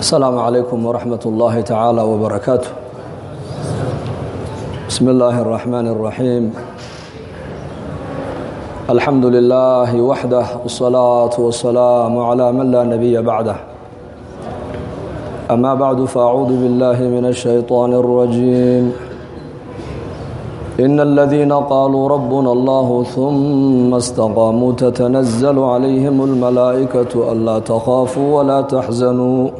السلام عليكم ورحمة الله تعالى وبركاته بسم الله الرحمن الرحيم الحمد لله وحده والصلاة والسلام على من لا نبي بعده أما بعد فأعوذ بالله من الشيطان الرجيم إن الذين قالوا ربنا الله ثم استقاموا تتنزل عليهم الملائكة ألا تخافوا ولا تحزنوا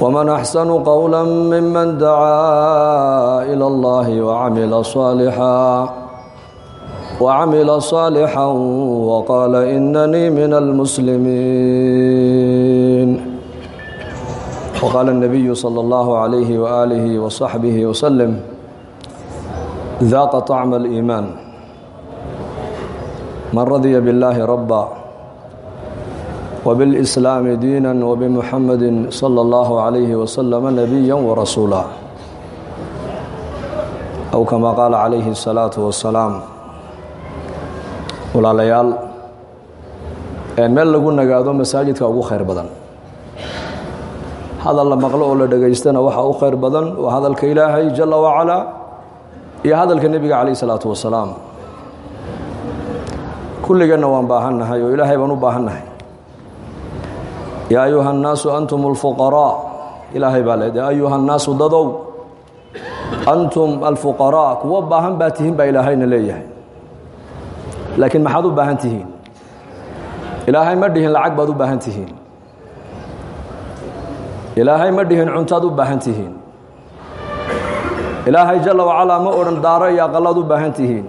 ومن أحسن قولا ممن دعا إلى الله وعمل صالحا وعمل صالحا وقال إنني من المسلمين وقال النبي صلى الله عليه وآله وصحبه وسلم ذاق طعم الإيمان من رضي بالله ربا وبالإسلام دينا وبمحمد صلى الله عليه وسلم نبيا ورسولا أو كما قال عليه الصلاة والسلام walaalayaal meel lagu nagaado masaajidka ugu khayr badan hadal la maqlo oo la dhegaystana waxaa u khayr badan waa hadalka ilaahay jala wacalaa iyo hadalka nebiga calayh isalaatu wasalaam kulligeenna waan baahannahay oo ilaahay baan u baahannahay yaa ayuha annaasu antum alfuqaraa ilaahay baa leed yaa ayuha annaasu dadow antum alfuqaraa kuwo baahan baa tihiin baa ilaahayna leeyahay laakiin maxaad u baahan tihiin ilaahay ma dhihin lacag baad u baahan tihiin ilaahay ma dhihin cuntaad u baahan tihiin ilaahay jala wacalaa ma odhan daaro iyo aqalaad u baahan tihiin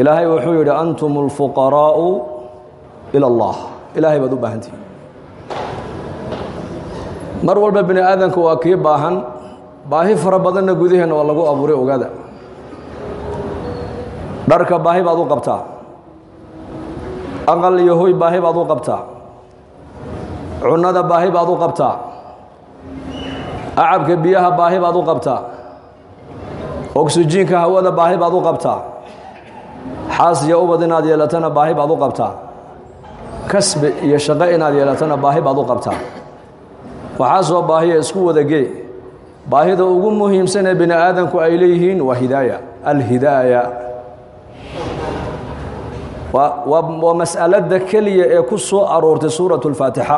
ilaahay wuxuu yidhi antum alfuqaraa'u ila allah ilaahay baad u baahan tihiin mar walba bini aadanka waa kii baahan baahi fara badanna gudaheenna waa lagu abuuray ogaada. Dharka baahi baad u qabtaa. Aqal iyo hoy baahi baad u qabtaa. Cunnada baahi baad u qabtaa. Acabka biyaha baahi baad u qabtaa. Oksijiinka hawada baahi baad u qabtaa. Xaas iyo ubad inaad yeelatana baahi baad u qabtaa kasbi iyo shaqo inaad yeelatana baahi baad u qabtaa waxaa soo baahiya isku wadagee baahida ugu muhiimsan ee bini aadanku ay leeyihiin waa hidaaya alhidaaya waa mas'alada keliya ee ku soo aroortay suuraة اlfaatixa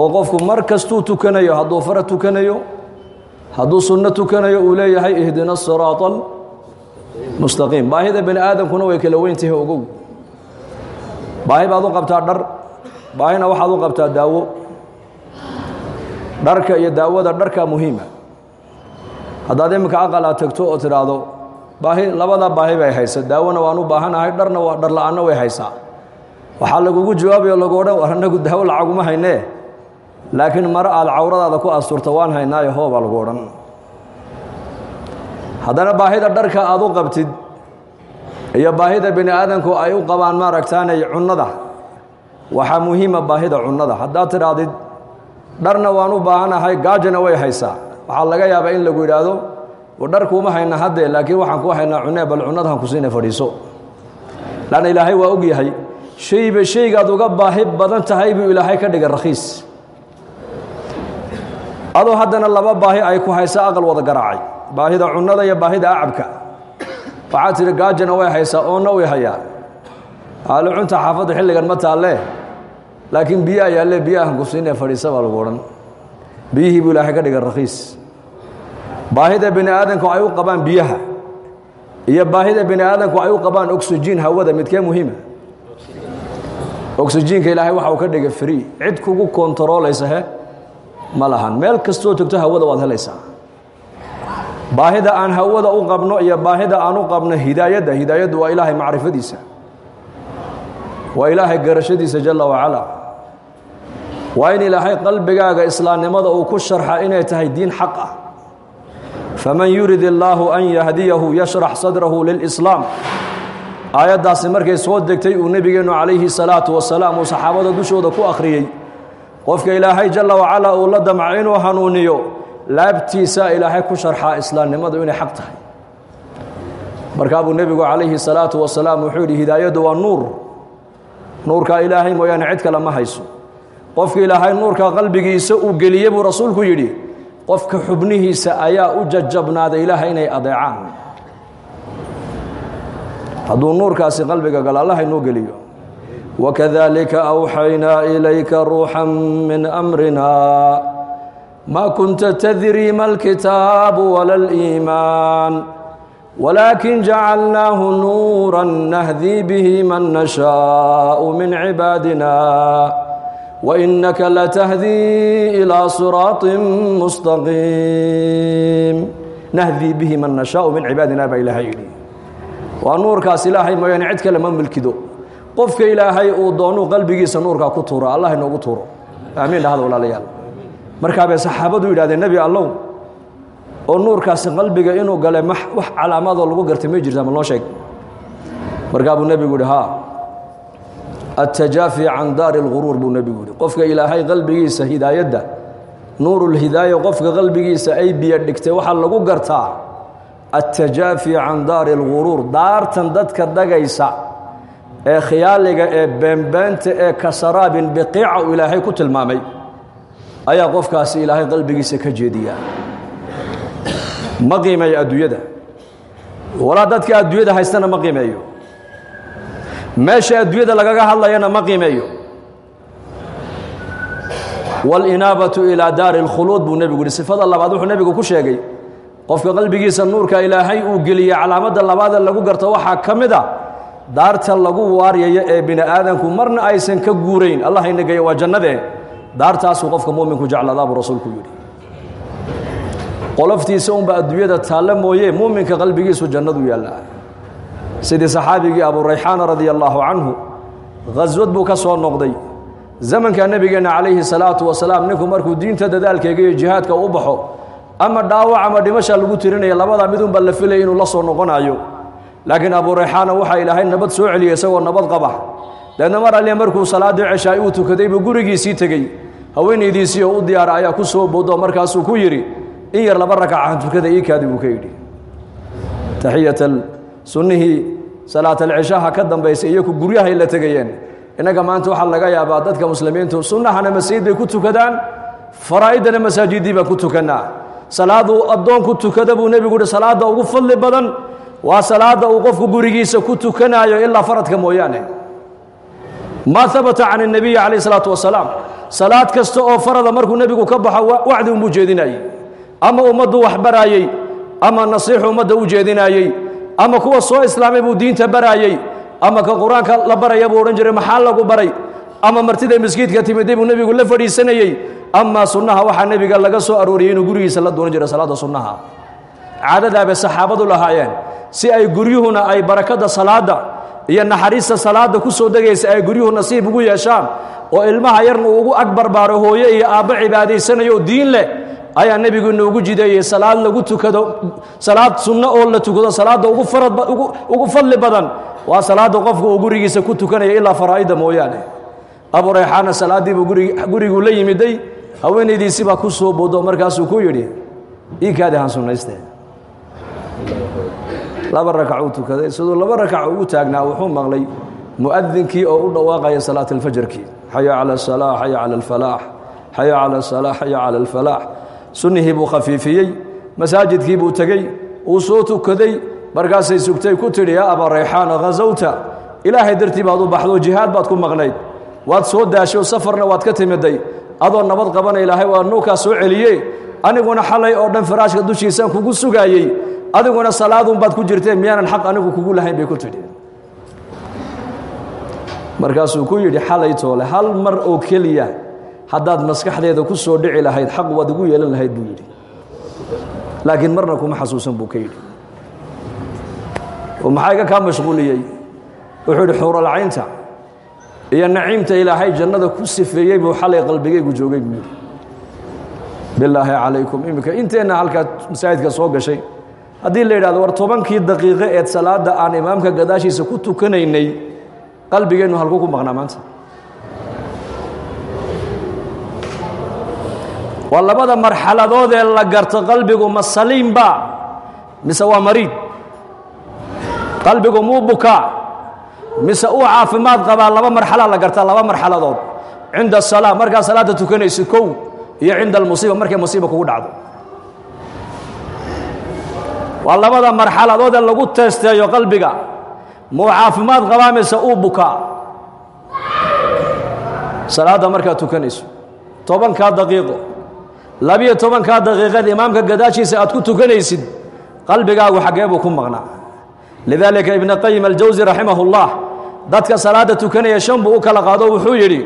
oo qofku mar kastuu tukanayo hadduu fara tukanayo hadduu sunno tukanayo uu leeyahay ihdina الsiraaط اlmustaqiim baahida bani aadamkuna way kala weyntahay ogow baahi baad u qabtaa dhar. Baahina waxaad u qabtaa daawo. Dharka iyo daawada dharka muhiima. Haddaad iminka aqal aad tegto oo tidhaahdo baahi labada baahi bay haysa daawona waan u baahanahay dharna waa dhar la'aanna way haysaa. Waxaa lagugu jawaabayo lagu odhan war annagu daawo lacaguma haynee. Laakiin mare aad cawradaada ku asturta waan haynaayo hoo baa lagu odhan. Haddana baahida dharka aad u qabtid iyo baahida bini ay u qabaan maaragtaanay cunnada. Waxaa muhiima baahida cunnada. Haddaad tidhaahdid dharna waan u baahanahay gaajana way haysaa. Waxaa laga yaabaa in lagu yidhaahdo dharkuuma hayna haddee laakiin waxaan ku haynaa cunee bal cunnadahan ku siina fadhiiso. Lanna ilaahay waa og yahay shayba shaygaad uga baahi badan tahay buu ilaahay ka dhigay rakhiis. Adoo haddana laba baahi ay ku haysa aqal wada garaacay. Baahida cunnada iyo baahida acabka waxaad tidhi gaajana way haysaa oonna way hayaa. Aalo cunta xaafadda xilligan ma taalle. Laakiin biyo ayaalle biyahan ku siina fadhiisa baa lagu odhan. Biyihii buu ilaahay ka dhigay rakhiis baahida bini aadanku ay u qabaan biyaha. Iyo baahida bini aadanku ay u qabaan oksijiin hawada midkee muhiima? Oksijiinka ilaahay waxa uu ka dhigay free. Cid kugu kontaroolaysa he ma lahan. Meel kastoo tegto hawada waad helaysaa baahida aan hawada u qabno iyo baahida aan u qabno hidaayadda hidaayaddu waa ilaahay macrifadiisa. Waa ilaahay garashadiisa jalla wacalaa waa in ilaahay qalbigaaga islaamnimada uu ku sharxa inay tahay diin xaq ah. Faman yurid illaahu an yahdiyahu yashrax sadrahu lilislaam. Aayaddaasi markay soo degtay uu nebigeennu calayhi salaatu wasalaam uu saxaabada dushooda ku akhriyey qofka ilaahay jalla wacalaa uu la damca inuu hanuuniyo laabtiisa ilaahay ku sharxaa islaamnimadu inay xaq tahay. Markaa nebigu calayhi salaatu wasalaam wuxuu yidhi hidaayaddu waa nuur. Nuurkaa ilaahay mooyaane cid kale ma hayso. Qofka ilaahay nuurka qalbigiisa uu geliyey buu rasuulku yidhi qofka xubnihiisa ayaa u jajabnaaday ilaahay inay adeecaan. Hadduu nuurkaasi qalbiga galo allah inuu geliyo wakadalika awxaynaa ilayka ruuxan min amrina kunta tadrii ma alkitaabu wala aliimaan walaakin jacalnaahu nuura nahdii bihi man nashaau min cibaadina wainaka latahdii ilaa siraaطin mustaqiim nahdii bihi man nashaau min cibaadina baa ilaahay yidhi waa nuurkaas ilaahay mooyaane cid kale ma milkido. Qofka ilaahay uu doonuu qalbigiisa nuurkaa ku tuuro allah inoogu tuuro. Aamiin dhahda walaalayaal markaa bay saxaabadu yidhahdeen nebi allow oo nuurkaasi qalbiga inuu gale wax calaamadoo lagu gartay may jirtaa ma loo sheeg. Markaa buu nebigu yihi haa attajaafi can daari اlguruur buu nebigu yihi qofka ilaahay qalbigiisa hidaayadda nuurulhidaaya qofka qalbigiisa ay biyo dhigtay waxaa lagu gartaa attajaafi can daari اlguruur daartan dadka dagaysa ee khiyaaliga ee beenbeenta ee kasaraabin biqiica uu ilaahay ku tilmaamay ayaa qofkaasi ilaahay qalbigiisa ka jeediya. Ma qiimeeyo adduunyada? Walaa dadka adduunyada haystana ma qiimeeyo. Meesha adduunyada lagaga hadlayana ma qiimeeyo. Wاlinaabatu ilaa daari اlkhuluud buu nebigu yihi sifada labaad wuxuu nebigu ku sheegay qofka qalbigiisa nuurka ilaahay uu geliyey calaamadda labaada lagu garto waxaa ka mid a daarta lagu waaryayo ee bini aadanku marna aysan ka guurayn. Allah inageeyo waa jannadee daartaasuu qofka muminku jecladaa buu rasuulku yidhi. Qoloftiisa unba adduunyada taalle mooye muuminka qalbigiisu jannadu yaallaa. Sidii saxaabigii aburayxaana radia allaahu canhu khaswad buu ka soo noqday. Zamanka nebigeenna calayhi salaatu wasalaam ninku markuu diinta dadaalkeega iyo jihaadka u baxo ama dhaawac ama dhimasha lagu tirinaya labadaa midunba la filaya inuu la soo noqonayo laakiin aburayxaana waxaa ilaahay nabad soo celiyey isagoo nabad qaba deedna mar alle markuu salaaddii ceshaay uu tukaday buu gurigiisii tegey haweenaydiisii oo u diyaara ayaa ku soo boodo markaasuu ku yidhi in yar laba rakacahan tukada iikaadi buu ka yidhi taxiyatan sunnihii salaatalceshaha ka dambaysay iyaku guryahay la tegayeen innaga maanta waxaa laga yaabaa dadka muslimiintu sunnahana masjid bay ku tukadaan faraa'idana masaajiddii baan ku tukannaa salaaduu addoonku tukada buu nebigu yihi salaadda ugu fadli badan waa salaadda uu qofku gurigiisa ku tukanaayo ilaa faradka mooyaane maa habata can الnabiyi calayh الsalaatu wasalaam salaad kasta oo farada markuu nebigu ka baxo wacdi unbuu jeedinayey ama ummaddu wax baraayey ama nasiixu ummadda u jeedinaayey ama kuwa soo islaamay buu diinta baraayey ama ka qur-aanka la baraya buu odhan jiray maxaa lagu baray ama martida masjidka timiday buu nebigu la fadhiisanayey amaa sunnaha waxaa nebiga laga soo arooriyey inuu gurigiisa la doonan jiray salaadda sunnaha caadadaabay saxaabadu lahaayeen si ay guryuhuna ay barakadda salaadda iyo naxariista salaadda ku soo degaysa ay guryuhu nasiib ugu yeeshaan oo ilmaha yarna uu ugu ag barbaaro hooye iyo aabbo cibaadaysanayo diin leh ayaa nebigu inoogu jideeyey salaad lagu tukado salaad sunno oo la tukado salaadda ugu fadli badan waa salaadda qofku uu gurigiisa ku tukanaya ilaa faraa'idda mooyaane. Abu rayxaana salaaddiibuu gurig guriguu la yimiday haweenaydiisii baa ku soo boodo markaasuu ku yidhi iikaadi han sunnayste laba rakac uu tukaday. Siduu laba rakac ugu taagnaa wuxuu maqlay mu'adinkii oo u dhawaaqaya salaat alfajarkii xaya cala asalaax xaya cala alfalaax xaya cala asalaax xaya cala alfalaax. Sunnihii buu khafiifiyey masaajidkii buu tegey uu soo tukaday. Markaasay sugtay ku tidhi yaa abaa rayxaana khasawta ilaahay dartii baad u baxdo jihaad baad ku maqnayd. Waad soo daasho safarna waad ka timiday. Adoo nabad qabana ilaahay waa nuukaa soo celiye aniguna xalay oo dhan faraashka dushiisaan kugu sugaayey adiguna salaadunbaad ku jirteen miyaanan xaq anigu kugu lahayn bay ku tidhi. Markaasuu ku yidhi xalay toole hal mar oo keliya haddaad maskaxdeeda ku soo dhici lahayd xaq waad igu yeelan lahayd buu yidhi. Laakiin marna kuma xasuusan buu ka yidhi. Oo maxaa iga kaa mashquuliyey? Wuxuu yidhi xuuralcaynta iyo naciimta ilaahay jannada ku sifeeyey buu xalay qalbigaygu joogay buu yidhi. Bilaahi calaykum iminka inteenna halkaa masaajidka soo gashay haddii la yidhahdo war tobankii daqiiqo eed salaadda aan imaamka gadaashiisa ku tukanaynay qalbigeennu halkuu ku maqnaa maanta. Waa labada marxaladood ee la garto qalbigu ma saliimba mise waa mariid qalbigu muu bukaa mise uu caafimaad qabaa? Laba marxalaa la gartaa laba marxaladood. Cinda asalaa markaa salaadda tukanaysid kow iyo cinda almusiiba markay musiiba kugu dhacdo waa labada marxaladood ee lagu teesteeyo qalbiga. Muu caafimaad qabaa uu bukaa salaadda markaad tukanayso. Tobankaa daqiiqo. Labiyo tobankaa daqiiqeed imaamka gadaashiisa aad ku tukanaysid qalbigaagu xaggee buu ku maqnaa. Lidaalika ibna qayim aljawsi raximahullah dadka salaadda tukanaya shan buu u kala qaado wuxuu yidhi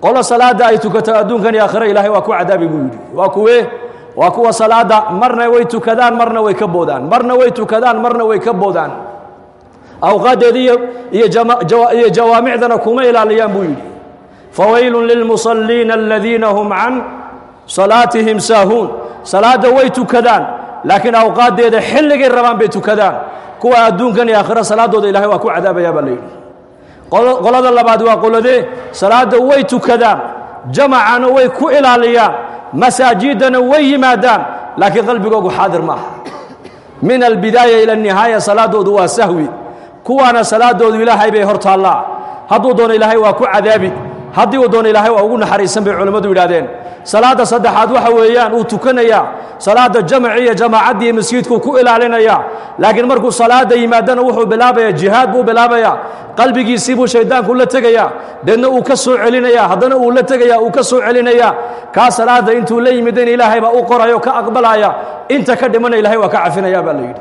qolo salaadda ay tukato adduunkan iyo aakhire ilaahay waa ku cadaabi buu yidhi. Waa kuwee waa kuwa salaadda marna way tukadaan marna way ka boodaan. Marna way tukadaan marna way ka boodaan. Awqaaddeeda iyo jawaamicdana kuma ilaaliyaan buu yidhi. Fawaylun lilmusalliina aladiina hum can salaatihim saahuun salaadda way tukadaan laakiin awqaaddeeda xilligay rabaan bay tukadaan. Kuwa adduunkan iyo aakhira salaaddooda ilahay waa ku cadaabayaa baa la qolada labaad waa qoladee salaadda way tukadaan jamacana way ku ilaaliyaan masaajiddana way yimaadaan laakiin qalbigoogu xaadir maaha min albidaaya ila anihaaya salaaddoodu waa sahwi. Kuwaana salaaddoodu ilaahay bay hor hadduu doono ilaahay waa ku cadaabi haddii uu doono ilaahay waa ugu naxariisan bay culimmadu yidhahdeen salaadda saddexaad waxa weeyaan uu tukanayaa salaadda jamaci iyo jamaacaddii masjidkuu ku ilaalinayaa laakiin markuu salaadda yimaadana wuxuu bilaabayaa jihaad buu bilaabayaa qalbigiisii buu la tegayaa deedna uu ka soo celinayaa haddana uu la tegayaa uu ka soo celinayaa kaa salaadda intuu la yimidayna ilaahay baa u qorayo ka aqbalaya. Inta ka dhimana ilahay waa ka cafinayaa baa la yidhi.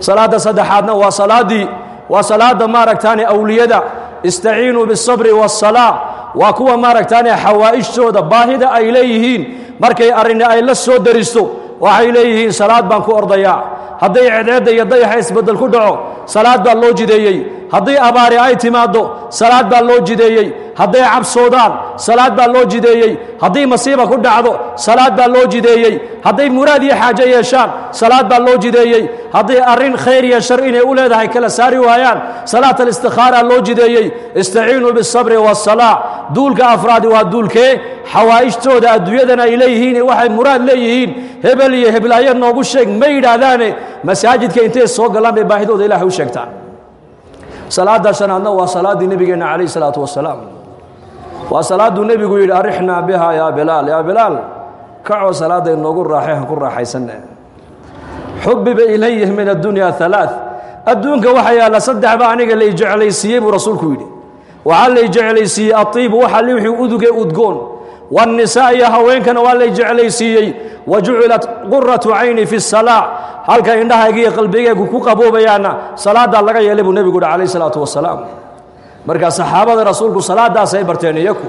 Salaadda saddexaadna waa salaaddii waa salaadda maaragtaane awliyada istaciinuu biالصabri والsalaa waa kuwa maaragtaane xawaa'ijtooda baahida ay leeyihiin markay arrini ay la soo daristo waxay leeyihiin salaad baan ku ordayaa hadday cedeedda iyo dayaxa isbeddel ku dhaco salaad baa loo jideeyey hadday abaari ay timaado salaad baa loo jideeyey. Hadday cabsoodaan salaad baa loo jideeyey. Hadday masiiba ku dhacdo salaad baa loo jideeyey. Hadday muraad iyo xaajo yeeshaan salaad baa loo jideeyey. Hadday arrin khayr iyo shar inay u leedahay kala saari waayaan salaat alistikhaara loo jideeyey. Istaciinuu bisabri waasalaa duulka afraadi waa duulkee xawaa'ijtooda adduunyadana ay leeyihiin waxay muraad leeyihiin. Hebel iyo heblaayo noogu sheeg ma yidhaahdaane? Masaajidka intay soo galaan bay baahidooda ilaahay u sheegtaan shanaadna waa salaaddii nebigeenna calayh isalaatu wasalaam. Waa salaadduu nebigu yidhi arixnaa biha yaa bilaal yaa bilaal kacoo salaadda inoogu raaxay han ku raaxaysanne. Xubiba ilayh min addunya alaaث adduunka waxa yaalla saddexba aniga lay jeclaysiiyey buu rasuulku yidhi. Waxaa lay jeclaysiiyey aiibu waxa wixii uduge udgoon waannisaa iyo haweenkana waa lay jeclaysiiyey wa jucilat quratu cayni fi salaa halka indhahayga iyo qalbigaygu ku qaboobayaana salaaddaa laga yeelay buu nebigu uhi calayh salaatu wasalaam markaa saxaabada rasuulku salaaddaasay barteen iyaku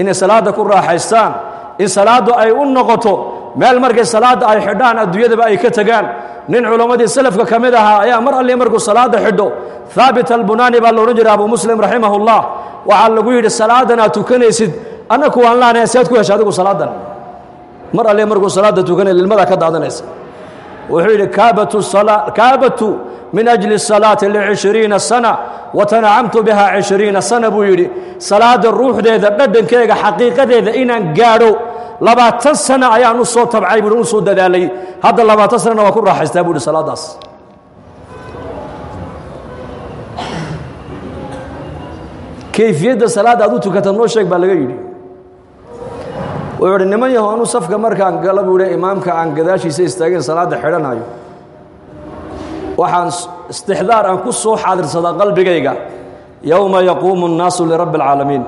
inay salaadda ku raaxaystaan in salaaddu ay u noqoto meel markay salaadda ay xidhaan adduunyadaba ay ka tegaan nin culammadii salafka ka mid ahaa ayaa mar alli markuu salaadda xidho haabit albunaani baa loodhan jiray abu muslim raximahullah waxaa lagu yidhi salaadan aad tukanaysid annaku waan laanahay sead ku hesha adigu salaadan. Mar alle markuu salaadda tukanay lilmadaa ka daadanaysa. Wuxuu yidhi kaabatu min ajli الsalaati lcishriina sana watanacamtu biha cishriina sana buu yidhi. Salaada ruuxdeeda dhadhankeega xaqiiqadeeda inaan gaadho labaatan sana ayaan u soo tabcay bui u dadaalay. Hadda labaatan sanana waa ku raaxaystaa bu hi salaaddaas kayfiyadda salaadda aad u tukata noo sheeg baa laga yidhi wuxuu uhi niman yaho anuu safka markaan gala buu hi imaamka aan gadaashiisa istaageen salaadda xidhanayo waxaan istixdaar aan ku soo xaadirsadaa qalbigayga yowma yaquumu الnaasu lirabbi اlcaalamiin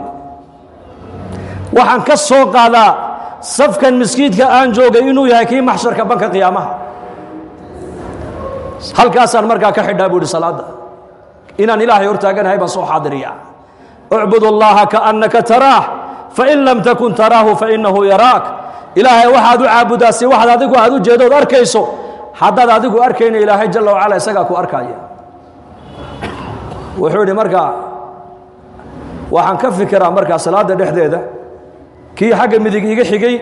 waxaan ka soo qaadaa safkan miskiidka aan joogay inuu yahay kii maxsharka banka qiyaamaha halkaasaan markaa ka xidhaa buu ihi salaadda inaan ilaahay hortaaganahay baan soo xaadiriya ucbud اllaha kaannaka taraah fain lam takun taraahu fainahu yaraak ilaahay waxaad u caabudaa si waxaad adigu aad u jeedood arkayso haddaad adigu arkayna ilaahay jala wacala isagaa ku arkaya wuxuu idhi markaa waxaan ka fikiraa markaa salaadda dhexdeeda kii xagga midig iga xigay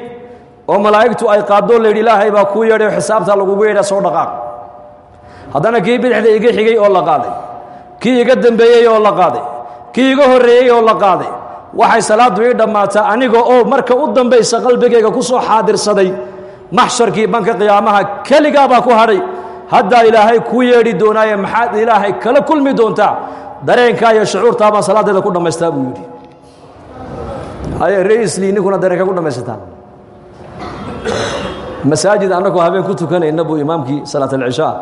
oo malaa'igtu ay qaadoo layidhi ilaahay baa kuu yeedhay xisaabtaa lagugu yeedha soo dhaqaaq haddana kii bidixda iga xigay oo la qaaday kii iga dembeeyey oo la qaaday kii iga horreeyey oo la qaaday waxay salaadu ii dhammaataa aniga oo oh, marka u dambaysa qalbigayga ku soo xaadirsaday maxsharkii banka qiyaamaha keligaa baa ku hadhay. Haddaa ilaahay kuu yeedhi doonaaye maxaad ilaahay kala kulmi doontaa? Dareenkaa iyo shucuurtaa baan ku dhammaystaa buu yidhi. Rslii ninkuna dareenka ku dhamaysataa masaajid annagoo habeen ku tukanayna buu imaamkii salaat alcishaa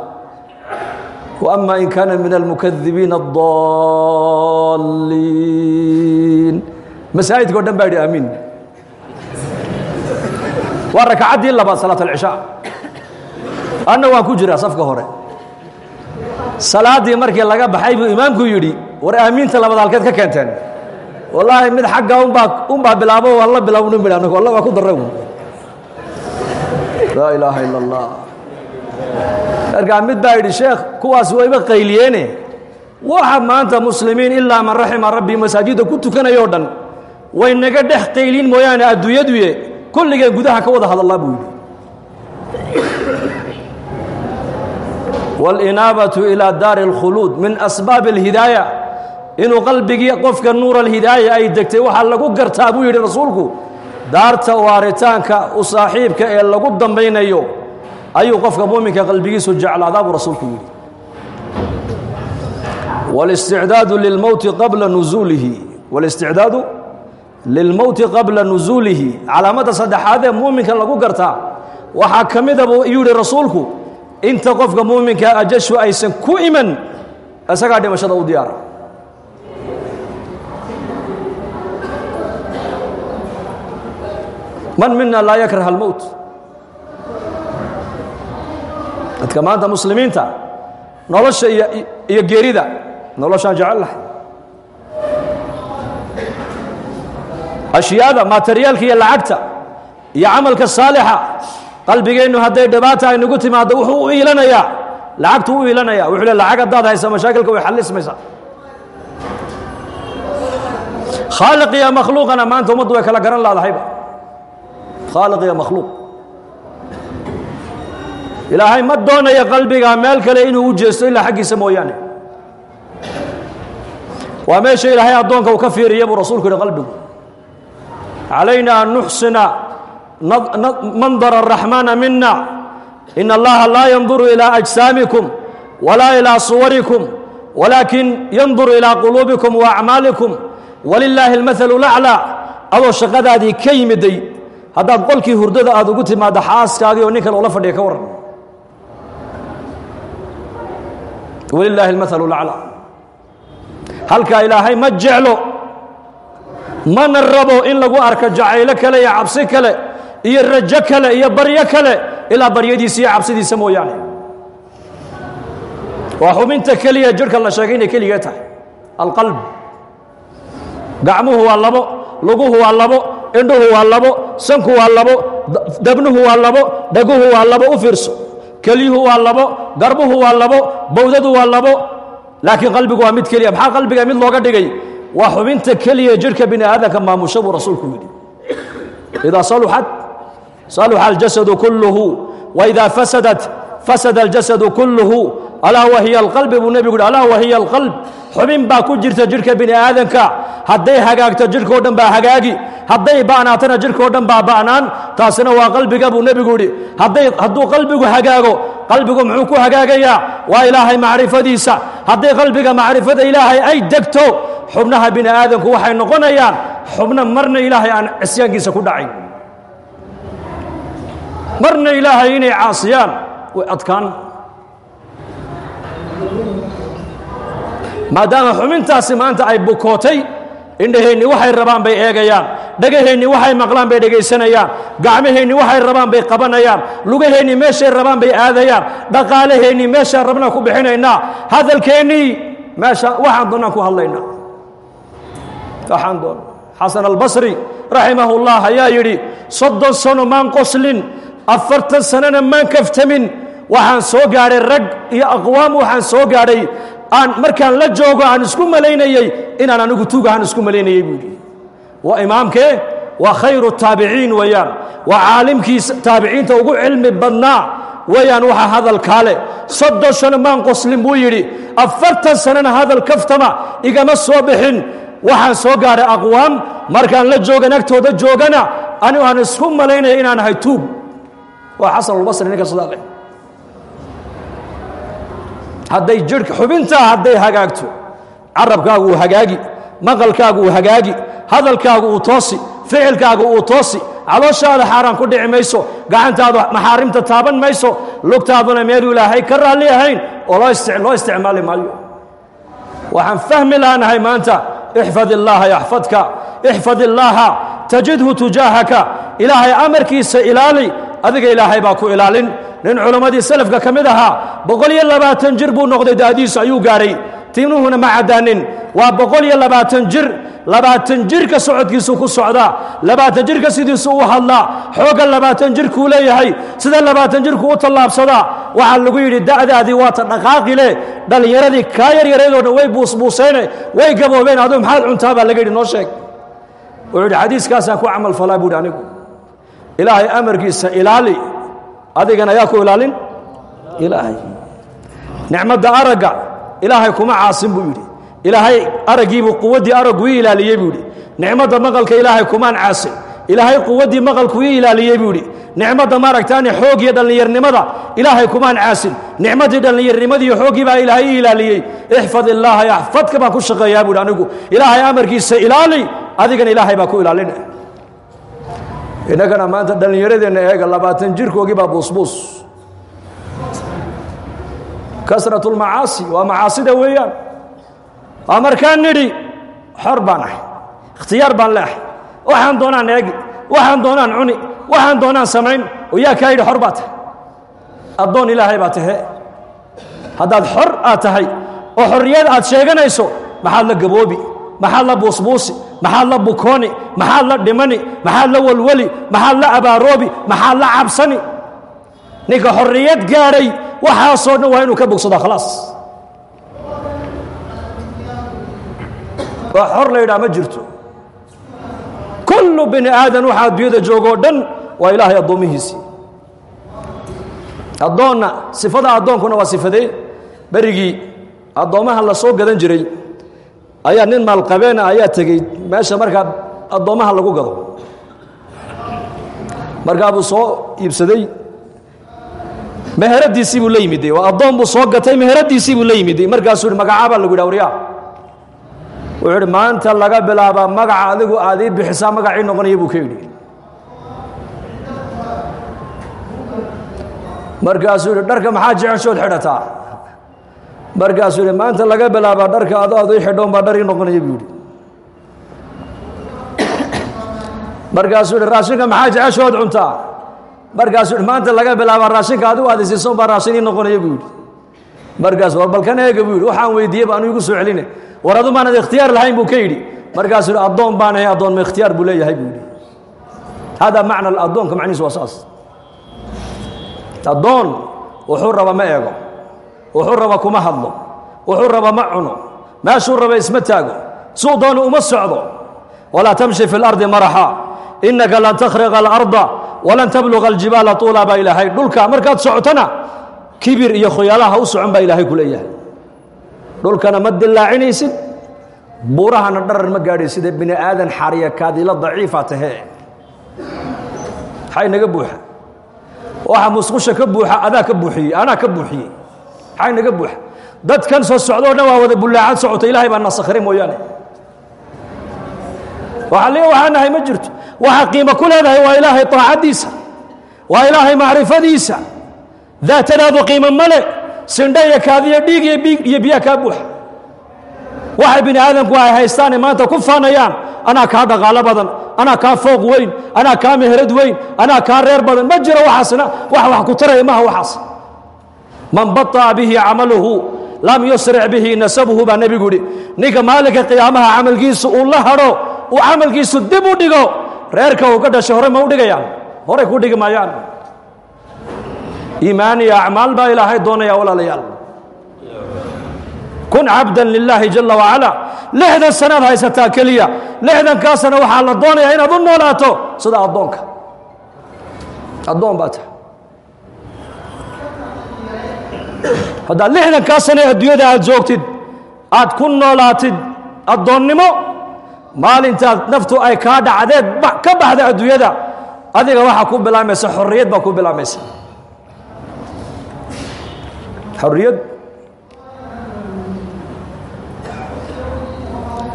waama in kaana min almukadibiina adaliin masaajidka o dhan baa idhi aamiin waa rakacaddii labaad salaat alcishaa anna waan ku jiraa safka hore. Salaaddii markii laga baxay buu imaamku yidhi war aamiinta labaad halkeed ka keenteen. Wallaahi mid xagga unbaa unbaa bilaabo alla bilaabnu midh annagu alla waa ku daragu laa ilaaha ila allah markaa mid baa yidhi sheekh kuwaas wayba qayliyeene. Waxa maanta muslimiin ilaa man raxima rabbii masaajidda ku tukanayoo dhan way naga dhex qayliin mooyaane adduunyaduye kulligeen gudaha ka wada hadallaa buu yidhi wاlinaabatu ilaa daari اlkhuluud min asbaabi اlhidaaya inuu qalbigii qofka nuur alhidaaya ay degtay waxaa lagu gartaa buu yidhi rasuulku daarta waaritaanka u saaxiibka ee lagu dambaynayo ayuu qofka muuminka qalbigiisu jeclaadaa buu rasuulku yidhi wاlisticdaadu lilmowti qabla nusuulihi wاlisticdaadu lilmowti qabla nusuulihi calaamadda saddexaad ee muuminka lagu gartaa waxaa ka mida buu yidhi rasuulku inta qofka muuminka ajashu aysan ku iman isagaa dhimashada u diyaara man mina laa yakraha almowt dadka maanta muslimiinta nolosha iyo geerida noloshaan jecel ashyaada materiyaalka iyo lacagta iyo camalka saalixa qalbigeennu hadday dhibaata ay nagu timaaddo wuxuu u iilanayaa. Lacagtu u iilanaya wuxuu le lacag haddaad haysa mashaakilka way xallismaysaa. Khaaliq iyo makhluuqana maanta ummaddu way kala garan laadahayba. Khaaliq iyo makhluuq. Ilaahay ma doonayo qalbiga meel kale inuu u jeesto ilaa xaggiisa mooyaane. Waa meesha ilaahay addoonka uu ka fiiriya buu rasuulku yihi qalbigu calayna an nuxsina mandara الraxmaana mina in allaha laa yanduru ilaa ajsaamikum walaa ilaa suwarikum walaakin yanduru ilaa quluubikum wa acmaalikum walilaahi اlmahalu laclaa adoo shaqadaadii ka yimiday haddaad qolkii hurdada aad ugu timaaddo xaaskaagii oo nin kale ula fadhiya ka waran walilaahi اlmahalu laclaa halkaa ilaahay ma jeclo mana rabo in lagu arko jacaylo kale iyo cabsi kale iyo rajo kale iyo baryo kale ilaa baryadiisa iyo cabsidiisa mooyaane. Waa xubinta keliya jirhka la sheegay inay keligee tahay. Alqalb. Gacmuhu waa labo luguhu waa labo indhuhu waa labo sanku waa labo dabnuhu waa labo dhaguhu waa labo u fiirso. Kelyuhu waa labo garbuhu waa labo bowdadu waa labo laakiin qalbigu waa mid keliya. Maxaa qalbiga mid looga dhigay waa xubinta keliya jirhka bini aadamka maamusha buu rasuulku yidhi. Idaa saluxat saluxa aljasadu kulluhu waidaa fasadat fasada aljasadu kulluhu alaa wahiya alqalbi buu nebigu yidhi alaa wahiya alqalb. Xubin baa ku jirta jirhka bini aadamka hadday hagaagto jirhkao dhan baa hagaagi. Hadday ba'naatana jirhkao dhan baa ba'naan taasina waa qalbiga buu nebigu yidhi. Hadday hadduu qalbigu hagaago qalbigu muxuu ku hagaagayaa waa ilaahay macrifadiisa. Hadday qalbiga macrifada ilaahay ay degto xubnaha bini aadamku waxay noqonayaan xubno marna ilaahay aan cisyaankiisa ku dhacayn. Marna ilaahay inay caasiyaan way adkaan maadaama xubintaasi maanta ay bukootay indhaheenni waxay rabaan bay eegayaan dhegaheenni waxay maqlaan bay dhegaysanayaan gacmaheenni waxay rabaan bay qabanayaan lugaheenni meeshay rabaan bay aadayaan dhaqaalaheenni meeshaan rabnaan ku bixinaynaa hadalkeennii meesha waxaan doonaan ku hadlaynaa. Waxaan doon. Xasan albasri raximahullah ayaa yidhi soddon sano maan qoslin afartan sanona maan kaftamin waxaan soo gaadhay rag iyo aqwaam waxaan soo gaadhay aan markaan la joogo aan isku malaynayey inaan anigu tuug ahaan isku malaynayey buu yidhi. Waa imaamkee waa khayru taabiciin weeyaan. Waa caalimkii taabiciinta ugu cilmi badnaa weeyaan waxa hadalkaa leh soddon sano maan qoslin buu yidhi. Afartan sanana hadal kaftama igama soo bixin. Waxaan soo gaadhay aqwaam markaan la joogan agtooda joogana anigu aan isku malaynaya inaan ahay tuug. Waa xasanulbasri ninka sidaa leh hadday jidhka xubintaa hadday hagaagto. Carabkaagu uu hagaagi maqalkaagu uu hagaagi hadalkaagu uu toosi ficilkaagu uu toosi. Calooshaada xaaraan ku dhici mayso gacantaadu maxaarimta taaban mayso lugtaaduna meeluu ilaahay ka raalli ahayn oo loo isticmaali maayo. Waxaan fahmi laanahay maanta ixfad illaaha yaxfadka ixfad illaaha tajidhu tujaahaka. Ilaahay amarkiisa ilaali adiga ilaahay baa ku ilaalin nin culammadii salafka ka mid ahaa boqol iyo labaatan jir buu noqday daadiisu ayuu gaadhay tiinuhuna ma caddaanin. Waa boqol iyo labaatan jir. Labaatan jirka socodkiisu ku socdaa labaatan jirka sidiisu u hadlaa. Xoogga labaatan jirkuu leeyahay. Sida labaatan jirku u tallaabsadaa. Waxaa lagu yidhi da'daadii waata dhaqaaqi leh. Dhallinyaradii kaa yaryaraydoo dhan way buusbuuseyne way gaboobeen. Aduu maxaad cuntaa baa laga yidhi noo sheeg. Wuxuu yidhi xadiiskaasaan ku camal falaa buuhi anigu. Ilaahay amarkiisa ilaali adigana ayaa ku ilaalin? Ilaahay. Nicmadda aragga ilaahay kuma caasin buu yidhi. Ilaahay araggiibuu quwaddii araggu ii ilaaliyey buu yidhi. Nicmadda maqalka ilaahay kumaan caasin. Ilaahay quwaddii maqalku ii ilaaliyey buu yidhi. Nicmadda maaragtaani xoog iyo dhallinyarnimada ilaahay kumaan caasin. Nicmaddii dhallinyarnimadii xooggii baa ilaahay ii ilaaliyey. Ixfad illaaha yaxfadka baan ku shaqeeyaa buuhi anigu. Ilaahay amarkiisa ilaali adigana ilaahay baa ku ilaalina innagana maanta dhallinyaradeenna eega labaatan jirkoogii baa buusbuus. Kasratu lmacaasi waa macaasida weeyaan. Waa markaan nidhi xor baan ahay ikhtiyaar baan leeahay waxaan doonaan eegi waxaan doonaan cuni waxaan doonaan samayn. Yaa kaa yidhi xor baa tahay. Addoon ilaahay baa tahe. Haddaad xor aad tahay oo xorriyad aad sheeganayso maxaad la gaboobi maxaad la buusbuusi maxaad la bukooni maxaad la dhimani maxaad la walwali maxaad la abaaroobi maxaad la cabsani. Ninka xorriyad gaadhay waxaasoo dhan waa inuu ka bogsadaa khalaas. Waa xor la yidhaha ma jirto. Kullu bini aadan waxa adduunyada joogoo dhan waa ilaahay addoommihiisii addoonna sifada addoonkuna waa sifadee. Berigii addoommaha la soo gadan jiray ayaa nin maalqabeena ayaa tegey meesha markaa addoommaha lagu gado. Markaa buu soo iibsaday. Meheradiisii buu la yimiday waa addoon buu soo gatay meheradiisii buu la yimiday markaasuu hi magacaabaa lagu yidhah waryaa wuxuu idhi maanta laga bilaabaa magaca adigu aad ii bixisaa magacii noqonaya buu ka yidhi markaasuu yidhi dharka maxaa jeceshood xidhataa markaasuu yidhi maanta laga bilaabaa dharka ado ad ii xidhoon baa dhar ii noqonaya buu yidhi. Markaasuu yidhi raashinka maxaa jeceshood cuntaa? Markaasuu yidhi maanta laga bilaabaa raashinka adigu aad isiisoon baa raashin ii noqonaya buu yidhi. Markaas war balkan eega buu yidhi waxaan weydiiyey ba anu igu soo celine war adu maanad ikhtiyaar lahayn buu ka yidhi. Markaasuu yidhi addoon baan ahay addoon ma ikhtiyaar buu leeyahay buu yidhi. Hada macna addoonka macnihiisu waa saas. Addoon wuxuu raba ma eego wuxuu raba kuma hadlo wuxuu raba ma cuno meeshuu raba isma taago suu doonu uma socdo. Walaa tamshi fi اlardi maraxa inaka lan takhriqa alarda walan tabluga aljibaala tuula baa ilaahay dhulka markaad socotona kibir iyo khoyaalaha u socon baa ilaahay ku leeyahay. Dhulkana ma dilaacinaysid buurahana dharar ma gaadhayside bini aadan xariya kaadila daciifa tahee maxaa inaga buuxa waxa musqusha ka buuxa adaa ka buuxiyey anaa ka buuxiyey maxaa inaga buuxa dadkan soo socdo o dhan waa wada bullaacad socota. Ilaahay baa nasakhre mooyaane. Waxa le waxaa nahay ma jirto. Waxa qiimo ku leedahay waa ilaahay taacaddiisa waa ilaahay macrifadiisa. Daatadaadu qiimo male sindha iyo kaadiyo dhiig iyo biyaa kaa buuxa. Waxay bini aadamku ay haystaane maanta ku faanayaan. Anaa kaa dhaqaalo badan anaa kaa fooq weyn anaa kaa meherad weyn anaa kaa reer badan. Ma jiro waxaasna wax wax ku taraya maha waxaas man baطa'a bihi camaluhu lam yusric bihi nasabuhu baa nebigu yidhi ninka maalinka qiyaamaha camalkiisu uu la hadho uu camalkiisu dib u dhigo reerka uu ka dhashay hore ma u dhigayaan? Horey ku dhigi maayaan. Iimaan iyo acmaal baa ilaahay doonaya walaalayaal. Kun cabdan lilaahi jala wacala lixdan sanaad haysataa keliya lixdankaa sana waxaa la doonayaa inaad u noolaato sida addoonka. Addoon baa tahay haddaad lixdankaa sane adduunyada aad joogtid aad ku noolaatid addoonnimo maalintaad naftu ay kaa dhacdeed ka baxda adduunyada adiga waxaa ku bilaamaysa xorriyad baa ku bilaamaysa xorriyad.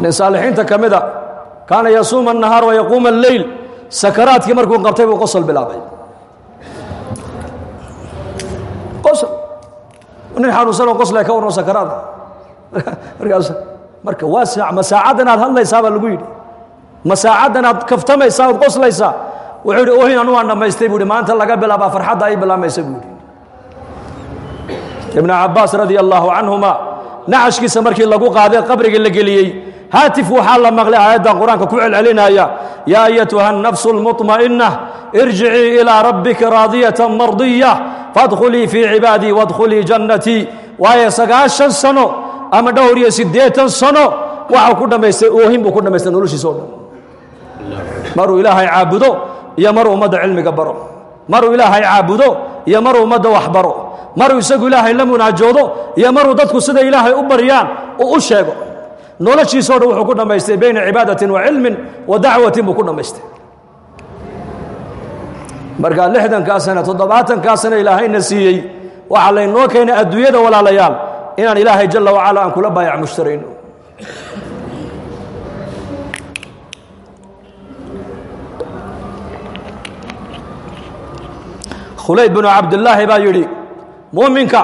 Nin saalixiinta ka mida kaana yasuuma annahaar wayaquuma alleyl sakaraadkii markuu qabtay buu qosol bilaabay. Nin xanuunsanoo qoslay ka warno sakaraada markaas marka waa ma saacaddan aad hadlaysaa baa lagu yidhi. Ma saacaddan aad kaftamaysaa ood qoslaysaa wuxuu yidhi ohin anu waan dhammaystay buu yidhi. Maanta laga bilaabaa farxadda ay bilaamaysa buu yidhi. Ibnu cabbaas radia allaahu canhuma nacashkiisa markii lagu qaaday qabriga la geliyey haatif waxaa la maqlay aayaddan qur-aanka ku celcelinaya yaa ayatuha الnafsu اlmuطma'inة irjicii ilىa rabbika raadiyata mardiya faadkhulii fii cibaadii waadkhulii jannatii waayo sagaashan sano ama dhowr iyo siddeetan sano waxau ku dhammaystay oohin buu ku dhammaystay noloshiisa o dhan maruu ilaahay caabudo iyo maruu ummadda cilmiga baro maruu ilaahay caabudo iyo maruu ummadda wax baro maruu isagu ilaahay la munaajoodo iyo maruu dadku sida ilaahay u baryaan uu u sheego noloshiisao dhan wuxuu ku dhammaystay bayna cibaadatin wa cilmin wa dacwatin buu ku dhammaystay. Markaa lixdankaa sana toddobaatankaa sana ilaahayna siiyey waxaa laynoo keenay adduunyada walaalayaal inaan ilaahay jala wacala aan kula baayac mushtarayno khulayd binu cabdillaahi baa yidhi muuminka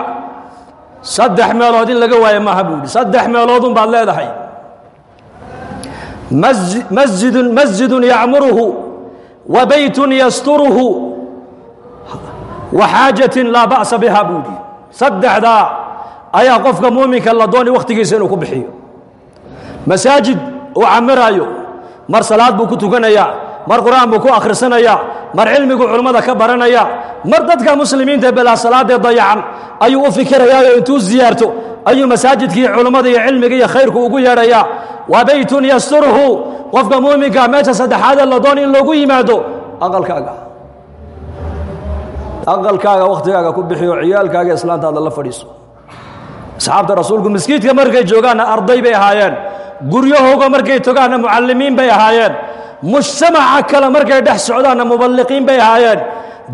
saddex meelood in laga waayo maaha buu yidhi. Saddex meeloodun baad leedahay masjidun masjidun yacmuruhu wa beytun yasturuhu wa xaajatin laa ba'sa biha buu yidhi saddexdaa ayaa qofka muuminka la doonay wakhtigiisa inuu ku bixiyo. Masaajid uu camiraayo mar salaad buu ku tukanayaa mar qur'aan buu ku akhrisanayaa mar cilmigu culummada ka baranaya mar dadka muslimiinta belaa salaadee dayacan ayuu u fikirayaayo intuu ziyaarto ayuu masaajidkii culummada iyo cilmiga iyo khayrku ugu yeedhayaa waa beytun yasturuhu. Qofka muuminka meesha saddexaadee la doon in loogu yimaado aqalkaaga. Aqalkaaga wakhtigaaga ku bixiyo ciyaalkaaga islaantaada la fadhiiso. Asxaabta rasuulku miskiidka markay joogaanna arday bay ahaayeen. Guryahooga markay togaanna mucallimiin bay ahaayeen. Mujtamaca kale markay dhex socdaanna muballiqiin bay ahaayeen.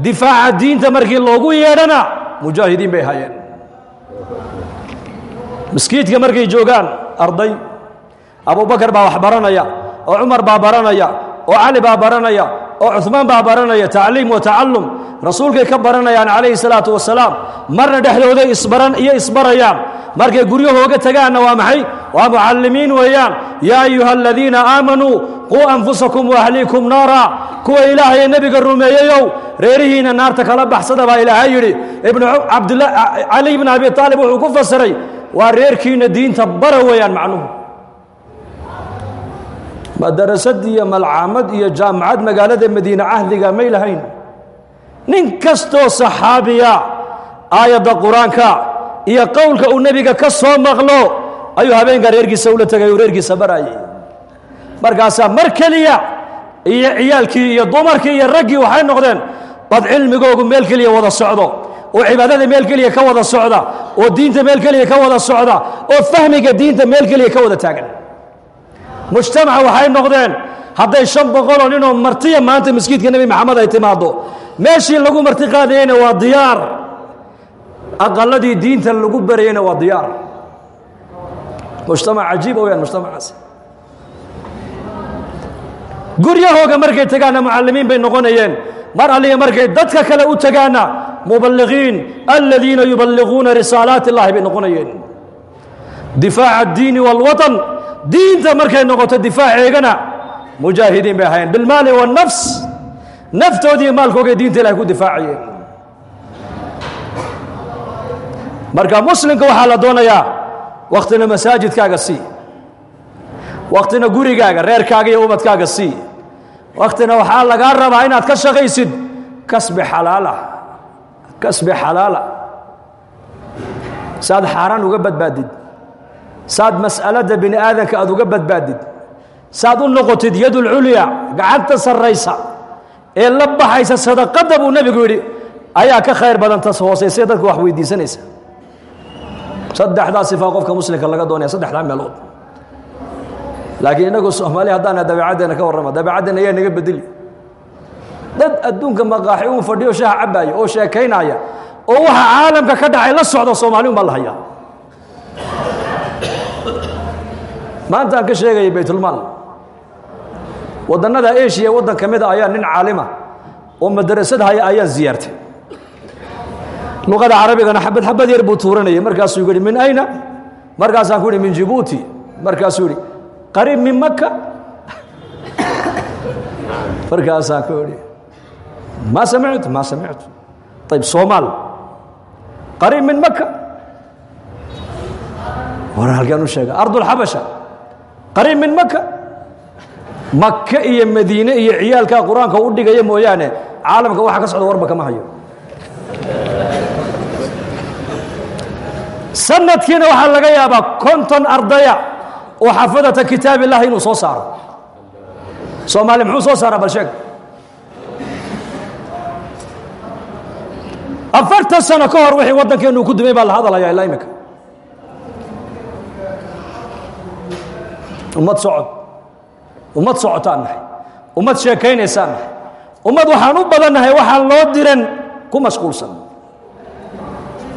Difaaca diinta markii loogu yeedhana mujaahidiin bay ahaayeen. Miskiidka markay joogaan arday abubakar baa wax baranaya oo cumar baa baranaya oo cali baa baranaya oo cuثmaan baa baranaya tacliim wa tacalum rasuulkay ka baranayaan calayhi salaatu wasalaam marna dhexdooday isbaran iyo isbarayaan markay guryahooga tagaanna waa maxay? Waa mucallimiin weeyaan. Yaa ayuha aladiina aamanuu quu anfusakum waahliikum naara. Kuwa ilaahaye nebiga rumeeyeyow reerihiinna naarta kala baxsada baa ilaahay yidhi. Ibnu cabdla cali ibn abi aalib wuxuu ku fasiray waa reerkiinna diinta bara weeyaan macnuhu madarasad iyo malcaamad iyo jaamacad magaalada madiine cahdiga may lahayn nin kastoo saxaabiya aayadda qur'aanka iyo qowlka uu nebiga ka soo maqlo ayuu habeenka reerkiisa ula tegay uu reerkiisa baraayay markaasaa mar keliya iyo ciyaalkii iyo dumarkii iyo raggii waxay noqdeen dad cilmigoogu meel keliya wada socdo oo cibaadada meel keliya ka wada socda oo diinta meel keliya ka wada socda oo fahmiga diinta meel keliya ka wada taagan mujtamaca waxay noqdeen hadday shan boqoloo ninoo martiya maanta masjidka nebi maxamed ay timaaddo. Meeshii lagu marti qaadayeyna waa diyaar. Aqaladii diinta lagu barayeyna waa diyaar. Mujtamac cajiiba weyaan mujtamacaasi guryahooga markay tagaanna mucallimiin bay noqonayeen. Mar alliga markay dadka kale u tagaanna muballiqiin aladiina yuballiquuna risaalaati illaahi bay noqonayeen. Difaaca addiini waalwaطan diinta markay noqoto difaaceegana mujaahidiin bay ahaayeen. Bilmaali waالnafs naftoodii maalkoogay diinta ilahay ku difaacayeen marka muslimka waxaa la doonayaa wakhtina masaajidkaaga sii wakhtina gurigaaga reerkaaga iyo ubadkaaga sii. Wakhtina waxaa lagaa rabaa inaad ka shaqaysid kasbi xalaala kasbi xalaala. Saad xaaraan uga badbaadid saad mas'aladda bini aadanka aad uga badbaadid saad u noqotid yadulculya gacanta sarraysa ee la baxaysa sadaqadda buu nebigu yidhi ayaa ka khayr badan tas hoosayse wax weydiisanaysa. Saddexdaa sifaa qofka muslimka laga doonaya saddexdaa meelood. Laakiin innagu soomaali haddaana dabeecaddeena ka warrama dabeecaddeena ayaa naga bedeli. Dad adduunka maqaaxi uun fadhiyo shaha cabbaaya oo sheekaynaya oo waxa caalamka ka dhacay la socda soomaali un la hayaa maanta aan ka sheegaya baytulmaal. Waddannada eshiya waddan ka mida ayaa nin caalima oo madarasad haya ayaan ziyaartay. Luqada carabigana xabad xabad yar buu tuuranayay markaasuu yidhi min ayna? Markaasaan ku yidhi min jibuuti. Markaasuu yidhi qariib min maka markaasaan ku yidhi ma samictu ma samictu ayb soomaal. Qariib min maka war halkaan u sheega ardulxabasha qariib min maka maka iyo madiine iyo ciyaalkaa qur'aanka u dhigaya mooyaane caalamka waxa ka socda warba kama hayo. Sanadkiina waxaa laga yaabaa konton ardaya oo xafadata kitaab illahi inuu soo saaro. Soomaali muxuu soo saaraa bal sheeg afartan sano ka hor wixii waddankeenu ku dumay baa la hadalayaa ilaa imika ummad socod. Ummad socotaan nahay. Ummad sheekaynaysaan nahay. Ummad waxaan u badannahay waxaan loo diran ku mashquulsan.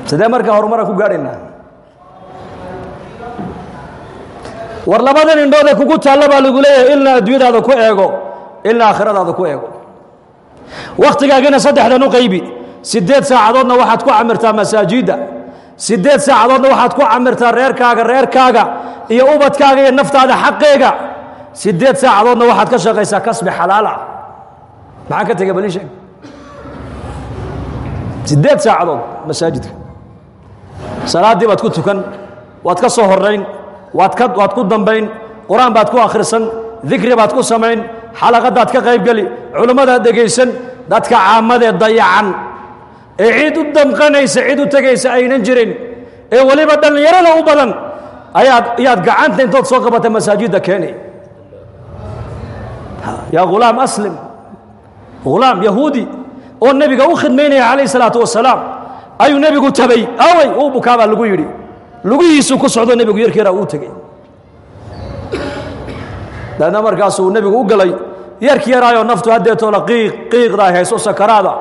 Sidee markaa horumaraan ku gaadhaynaa war labadan indhood ee kugu taalla baa lagu leeyahay ilna adduunyadaada ku eego ilna aakhiradaada ku eego. Wakhtigaagina saddexdan u qaybi siddeed saacadoodna waxaad ku camirtaa masaajidda siddeed saacadoodna waxaad ku camirtaa reerkaaga reerkaaga iyo ubadkaaga iyo naftaada xaqeega siddeed saacadoodna waxaad ka shaqaysaa kasbi xalaala. Maxaan ka tegay balii sheeg? Siddeed saacadood masaajidka. Salaaddii baad ku tukan waad ka soo horrayn waad ka waad ku dambayn qur'aan baad ku akhrisan dikri baad ku samayn xalaqadaad ka qaybgeli culummadaad dhegaysan dadka caamadee dayacan ee cid u damqanaysa cid u tegaysa aynan jirin. Ee weliba dhallinyarada u badan ayaad ayaad gacanta intood soo qabata masaajidda keeni yaa ghulaam aslim ghulaam yahuudi oo nebiga u khidmaynaya calayh salaatu wasalaam ayuu nebigu tabay. Awey uu bukaabaa lagu yidhi. Lugihiisuu ku socdo nebigu yarkeeraa uu tegey daedna markaasuu nebigu u galay yarki yaraayoo naftu haddeetoola qiiq qiiqdaa hayso sakaraada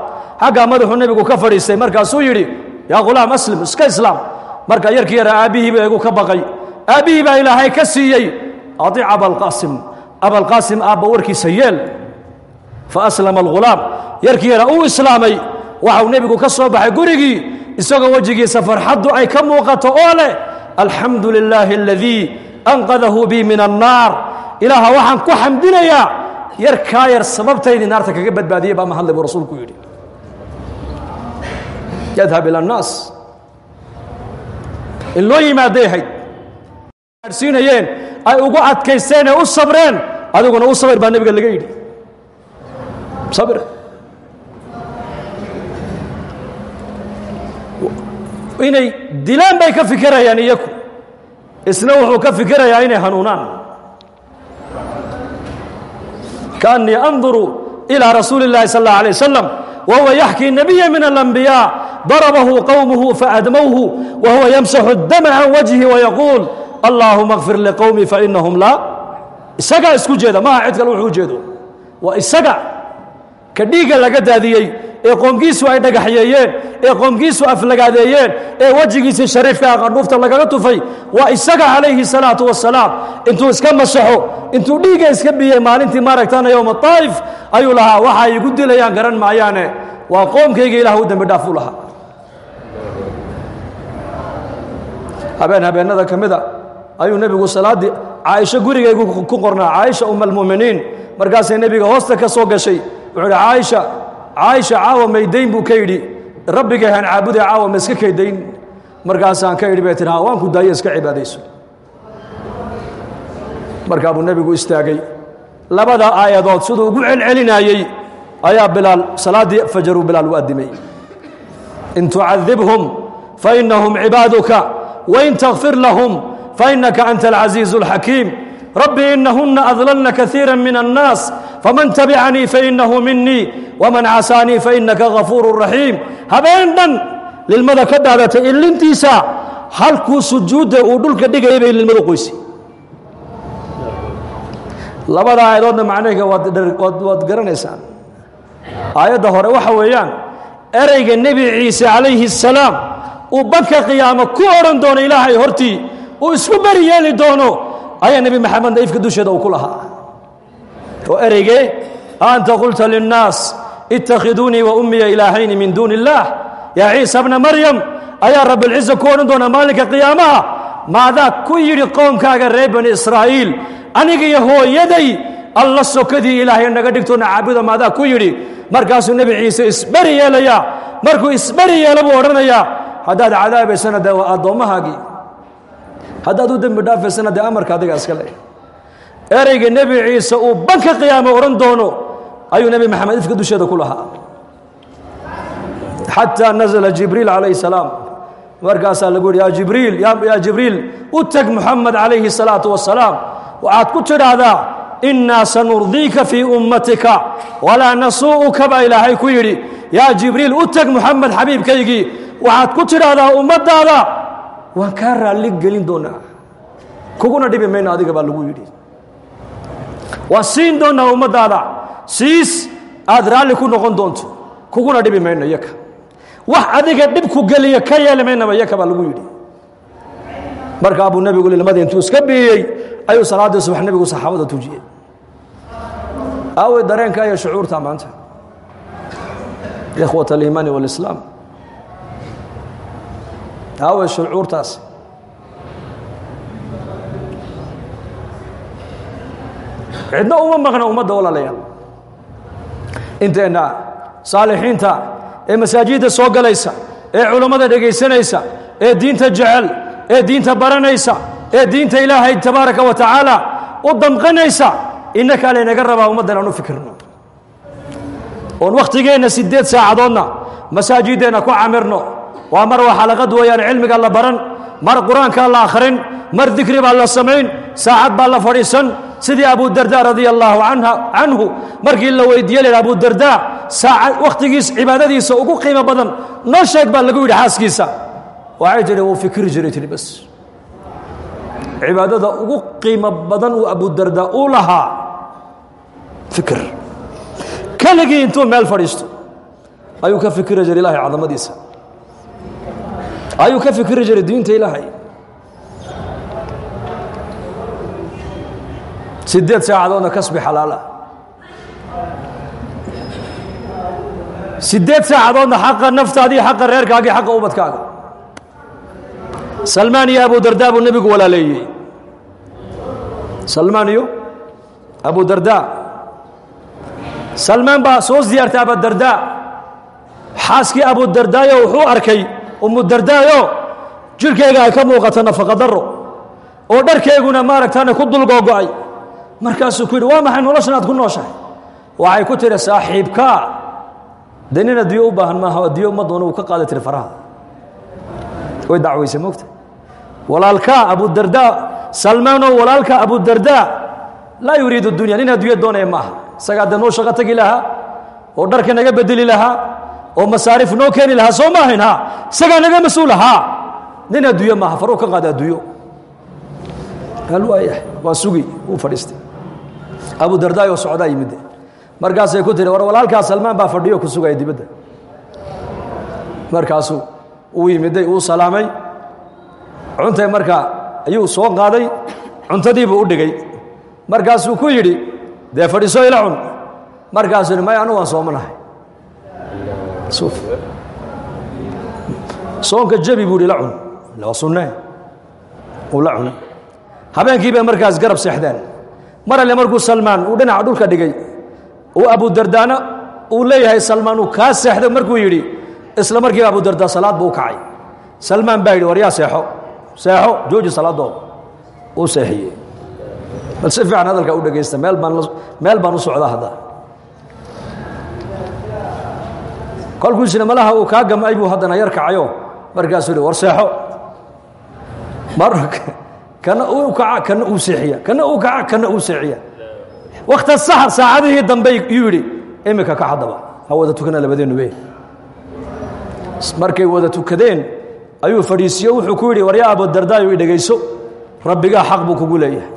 xaggaa madaxuu nebigu ka fadhiistay. Markaasuu yidhi yaa ghulaam aslim iska islaam. Marka yarki yaraa aabbihii baa igu ka baqay. Aabbihii ilaahay ka siiyey. Adiic abalqaasim abalqaasim aabba warkiisa yeel. Fa aslama alghulaam yarkii yaraa uu islaamay. Waxau nebigu ka soo baxay gurigii isagoo wejigiisa farxaddu ay ka muuqato oo leh alxamdu lilaahi aladii anqadahu bii min annaar ilaaha waxaan ku xamdinayaa yarkaa yar sababtaydii naarta kaga badbaadiyey baa mahadlay buu rasuulku yidhi yadhab ila annaas in loo yimaaday ahayd gaadhsiinayeen ay ugu adkaysteen ee u sabreen adiguna u sabir baa nebiga laga yidhi sabir inay dilaan bay ka fikirayaan iyaku isna wuxuu ka fikirayaa inay hanuunaan kaأnii anduru إilى rasuuli الlahi salى الlaه عليه waسلم وهو يحكي نبيا من الأنبياء ضربه قومه فأدموه وهو يمسح الدم عن وجهه ويقول اللهم اغفر لقومي فإنهم لا isagaa isku jeeda maaha cid kale wuxuu ujeedo waa isaga ka dhiigga ee qoomkiisu ay dhagaxyeeyeen ee qoomkiisu aflagaadeeyeen ee wejigiisii shariifkaa qandhuufta lagaga tufay waa isaga calayhi salaatu wasalaam intuu iska masaxo intuu dhiigga iska biyey maalintii maaragtana yowma taa'if ayuu lahaa waxa igu dilayaan garan maayaane waa qoomkayga ilaah u dembi dhaaf u lahaa. Habeen habeennada ka mida ayuu nebigu salaaddii caaisho gurigaygu ku qornaa caaisha uma almu'miniin markaasay nebiga hoosta ka soo gashay wuxuu idhi caaisha caaisha caawa maydayn buu ka yidhi rabbigahan caabude caawa ma iska kaydayn markaasaan ka idhi bay tii waanku daayo iska cibaadayso. Markaa buu nebigu istaagay. Labada aayadood siduu ugu celcelinayey ayaa bilaal salaaddii fajaruu bilaal u addimay. In tucadibhum fainahum cibaaduka wain takfir lahum fainaka anta alcasiizu اlxakiim rabbi inahuna adlalna kaiira min annaas faman tabicanii fainahu minii waman casaanii fainaka gafuuru raxiim habeen dhan lilmada ka dhaadatay ilintiisa halkuu sujuudda uu dhulka dhigayay bay lilmada qoysa labada aayadoodna macnayga waad garanaysaan. Aayadda hore waxa weeyaan ereyga nebi ciise calayhi asalaam uu banka qiyaamo ku odhan doono ilaahay hortii uu isku beri doono ayaa nebi maxamedna ifka dusheeda uu ku lahaa. Oo ereygee anta qulta linnaas itakhiduunii wa ummiya ilaahayni min duuni اllah yaa ciisa bna maryam ayaa rabbilciza ku odhan doona maalinka qiyaamaha? Maadaa ku yidhi qoomkaaga reer bani israa'iil aniga iyo hooyaday alla sokadii ilaahay naga dhigtoona caabuda maadaa ku yidhi. Markaasuu nebi ciise isberi yeelayaa. Markuu isberi yeela buu odhanayaa. Haddaad cadaabaysana dee waa addoommahaagii haddaad u dembi dhaafaysana dee amarka adiga iska leh. Ereyga nebi ciise uu banka qiyaamo odhan doono ayuu nebi maxamed ifka dusheeda ku lahaa. Xataa nazla jibriil calayhi salaam. Markaasaa lagu yidhi yaa jibriil yaa jibriil u teg muxamed calayhi salaatu wasalaam waxaad ku tidhaahdaa innaa sanurdiika fii ummatika walaa nasuu'uka baa ilaahay ku yidhi. Yaa jibriil u teg muxamed xabiibkaygii. Waxaad ku tidhaahdaa ummaddaada waan kaa raalli gelin doonaa. Kuguna dhibi mayno adiga baa lagu yidhi. Waan siin doonaa ummaddaada. Siis aad raalli ku noqon doonto. Kuguna dhibi mayno yaka wax adiga dhibku geliya ka yeeli maynaba yaka baa lagu yidhi. Markaa buu nebigu lilmadii intuu iska biiyey ayuu salaaddii subax nebigu saxaabada tujiyey aawey dareenka iyo shucuurta maanta. Ikhwat aliimaani walislaam aawey shucuurtaas cidna uma maqna ummadda walaalayaal. Inteenna saalixiinta ee masaajidda soo galaysa ee culammada dhegaysanaysa ee diinta jecel ee diinta baranaysa ee diinta ilaahay tabaaraka wa tacaala u damqanaysa innakaa laynaga rabaa ummaddan aan u fikirno. Oon wakhtigeenna siddeed saacadoodna masaajiddeenna ku camirno waa mar waa xalaqad weeyaan cilmiga la baran mar qur'aankaa la akhrin mar dikri baa la samayn saacad baa la fadhiisan. Sidii abudarda radia allaahu canhu markii la weydiiye la abudarda saacad wakhtigiis cibaadadiisa ugu qiimo badan noo sheeg baa lagu yidhi xaaskiisa. Waxay tidhi wuu fikri jiray tihi bas cibaadada ugu qiimo badan uu abudarda uu lahaa fikir keligii intuu meel fadhiisto ayuu ka fikiri jiray ilaahay cadamadiisa ayuu ka fikiri jiray diinta ilaahay. Sideed saacadoodna kasbi xalaala. Sideed saacadoodna xaqa naftaadii xaqa reerkaagii xaqa ubadkaaga salmaan iyo abu darda buu nebigu walaaleeyey. Salmaan iyo abu darda salmaan baa soo siyaartay abadarda xaaskii abudardaayo wuxuu arkay umudardaayo jirhkayga ay ka muuqato nafaqa daro oo dharkeyguna maaragtaane ku dulgoogo'ay markaasuu ku yidhi waa maxay noloshan aad ku nooshahay? Waxay ku tidhi saaxiibkaa dee nin addiyo u baahan maaha addiyo ma doono uu ka qaada tiri faraha. Way dacwaysay moogta. Walaalkaa abudarda salmaanoo walaalka abudarda laa yuriidu dunya nin adduunya doonaya maaha. Isagaa dee noo shaqo tegi lahaa oo dharka naga bedeli lahaa oo masaarif noo keeni lahaa soo maahayn ha isagaa naga mas'uul ahaa. Nin adduunyo maaha faruu ka qaada adduunyo. Waayahay waa sugi wuu fadhiistay. Abu dardaayoo socdaa yimidde. Markaasay ku tihi war walaalkaa salmaan baa fadhiyo ku sugaya dibadda. Markaasuu uu yimiday uu salaamay. Cuntay markaa ayuu soo qaaday. Cuntadiibuu u dhigay. Markaasuu ku yidhi dee fadhiiso ila cun. Markaasuu yidhi maya anu waan soomanahay soonka jabi buu yidhi la cun. Waa sunnee uu la cunay habeenkii bay markaas garab seexdeen. Mar alle markuu salmaan uu dhinaca dhulka dhigay uu abudardaana uu leeyahay salmaan uu kaa seexday markuu yidhi isla markiiba abudardaa salaad buu u kacay. Salmaan baa yidhi war yaa seexo? Seexo? Jooji salaaddooda uu seexiyey. Bal si fiican hadalka u dhegaysta meel baan u socdaa hadda kolkuisina malaha uu kaa gamay buu haddana yar kacayo markaasuu yidhi war seexo kana uu kaca kana uu seexiya kana uu kaca kana uu seexiya. Wakta saxar saacadihii dambe yuu yidhi iminka ka haddaba ha wada tukana labadeennu be markay wada tukadeen ayuu fadhiisiyo wuxuu ku yidhi waryaa abudardaayo i dhegayso rabbigaa xaq buu kugu leeyahay.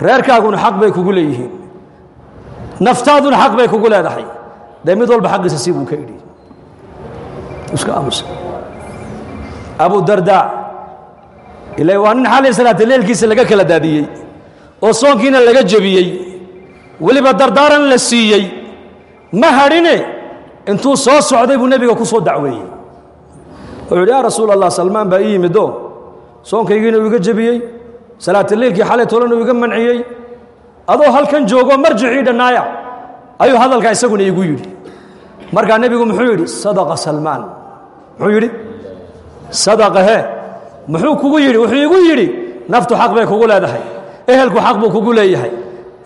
Reerkaaguna xaq bay kugu leeyihiin. Naftaaduna xaq bay kugu leedahay. Dee mid walba xaqiisa si buu ka idhi iska aamusa abudardaa ila waa nin xalay salaata leelkiisa laga kala daadiyey oo soonkiina laga jebiyey weliba dardaaran la siiyey. Ma hadhine intuu soo socday buu nebiga ku soo dacweeyey. Wuxuu yidhi yaa rasuul allah salmaan baa ii yimidoo soonkaygiina uu iga jebiyey salaataleilkii xalay tolana uu iga manciyey. Adoo halkan joogoo marjicii dhannaaya. Ayuu hadalkaa isaguna iigu yidhi. Markaa nebigu muxuu yidhi sadaqa salmaan muxuu yidhi? Sadaqa he. Muxuu kugu yidhi? Wuxuu igu yidhi naftu xaq bay kugu leedahay. Ehelku xaq buu kugu leeyahay.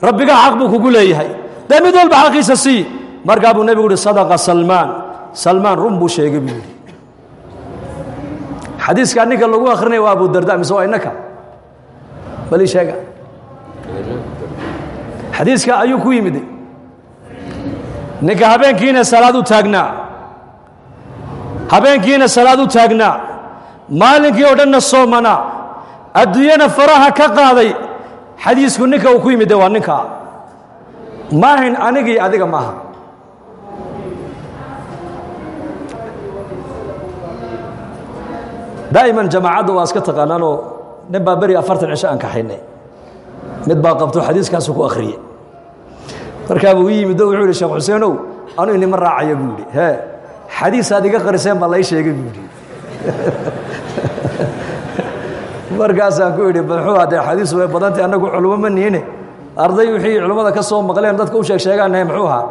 Rabbigaa xaq buu kugu leeyahay. Dee mid walba xaqiisa sii. Markaa buu nebigu yidhi sadaqa salmaan. Salmaan run buu sheegay buu yidhi. Xadiiskaa ninka lagu akrinaya waa abudarda mise waa innaka? Bali sheega. Xadiiska ayuu ku yimid. Ninka habeenkiina salaad u taagnaa habeenkiina salaad u taagnaa maalinkii oo dhanna soomanaa adduunyana faraha ka qaaday xadiisku ninka uu ku yimid de waa ninkaa maahayn anigii adiga maaha daa'iman jamaacadda waa iska taqaanaanoo nin baa beri afartan cisho aan kaxaynay mid baa qabto xadiiskaasuu ku akhriyey markaa buu ii yimid oo wuxuu yidhi sheekh xuseenow anu inima raacaya buu yidhi. Hee xadiisaad iga qariseen baa lai sheegay buu yidhi. Markaasaan ku idhi muxuu haddee xadiisu way badantay annagu culummo ma niine arday wixii culummada ka soo maqleen dadka u sheeg sheegaanahay muxuu ahaa?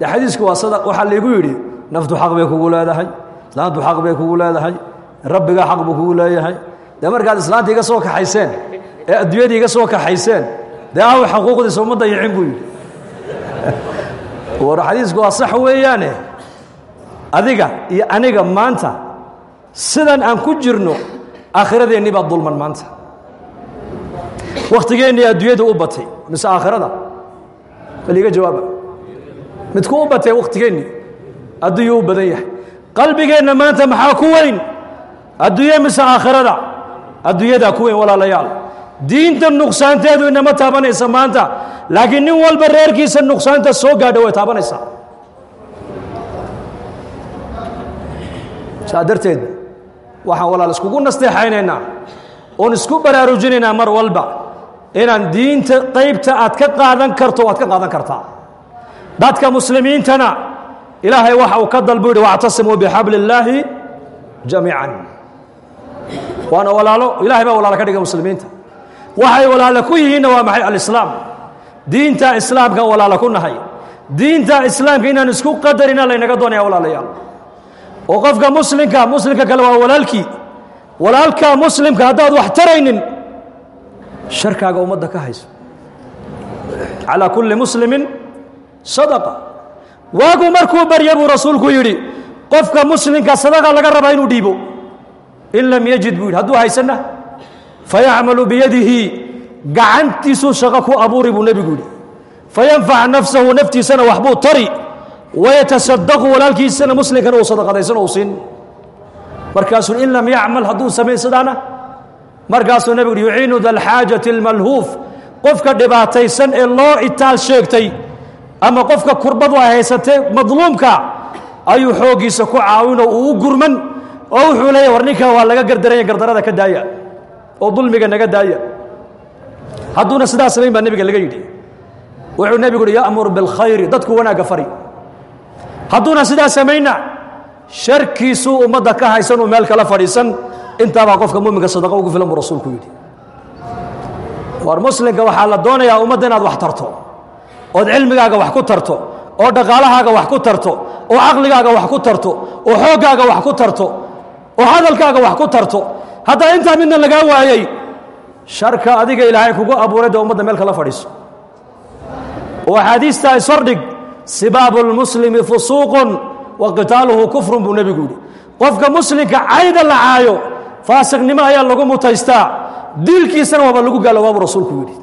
Dee xadiisku waa sada waxaa laygu yidhi naftu xaq bay kugu leedahay islaantu xaq bay kugu leedahay rabbigaa xaq buu kugu leeyahay. Dee markaad islaanta iga soo kaxayseen ee adduunyadii iga soo kaxayseen dee aw xaquuqdiisa uma dayicin buu yidhi. War xadiisku waa sax weeyaane adiga iyo aniga maanta sidan aan ku jirno aakhiradeennii baa dulman maanta. Wakhtigeennii adduunyadu u batay mise aakhirada bal iga jawaaba. Midku u batay wakhtigeennii adduunyuu u badan yahay. Qalbigeenna maanta maxaa ku weyn? Adduunye mise aakhirada adduunyadaa ku weyn walaalayaal. Diinta nuqsaanteedu inama taabanaysa maanta laakiin nin walba reerkiisa nuqsaanta soo gaadha way taabanaysaa saa darteed waxaan walaal iskugu nasteexaynaynaa oon isku baraarujinaynaa mar walba inaan diinta qaybta aad ka qaadan karto waad ka qaadan kartaa. Dadka muslimiintana ilaahay waxa uu ka dalbu yidhi wactasimuu bixabli illaahi jamiican. Waana walaalo ilahay baa walaalo ka dhigay muslimiinta. Waxay walaalo ku yihiinna waa maxay? Alislaam. Diinta islaamka walaalo ku nahay. Diinta islaamka inaan isku qadarina laynaga doonaya walaalayaal oo qofka muslimka muslimka kale waa walaalkii. Walaalka muslimka haddaad wax taraynin sharkaaga ummadda ka hayso. Calaa kulli muslimin sadaqa. Waagu markuu barya buu rasuulku yidhi qofka muslimka sadaqa laga rabaa inuu dhiibo. In lam yajid buu yidhi hadduu haysanna fayacmalu biyadihi. Gacantiisuu shaqo ku abuuri buu nebigu yidhi. Fayanfac nafsahu naftiisana waxbuu tari wayatasadaqu walaalkiisana muslimkana uu sadaqadaysan uu siin markaasuu in lam yacmal hadduu samayn markaasuu nebigu yidhi yuciinu dalxaajati almalhuuf qofka dhibaataysan ee loo itaal sheegtay ama qofka kurbadu ay haysatee madluumka ayuu xooggiisa ku caawinoo uu u gurman oo wuxuu leeyahy war ninkan waa laga gardaranya gardarada ka daaya oo dulmiga naga daaya hadduuna sidaa samayn baa nebiga laga yidhi wuxuu nebigu uhi ya'mur bilkhayri dadku wanaagga fari hadduuna sidaa samayna sharkiisuu ummadda ka haysanuu meel kala fadhiisan intaabaa qofka muminka sadaqa ugu filan buu rasuulku yidhi. War muslimka waxaa la doonayaa ummadda inaad wax tarto ood cilmigaaga wax ku tarto oo dhaqaalahaaga wax ku tarto oo caqligaaga wax ku tarto oo xooggaaga wax ku tarto oo hadalkaaga wax ku tarto. Haddaa intaa midna lagaa waayey sharka adiga ilaahay kugu abuuray dee ummadda meel kala fadhiiso. Oo axaadiistaa ishordhig sibaabu lmuslimi fusuuqun wa qitaaluhu kufrun buu nebigu yidhi. Qofka muslimka cayda la caayo faasiqnimo ayaa lagu mutaystaa diilkiisana waaba lagu gaaloobabu rasuulku yidhi.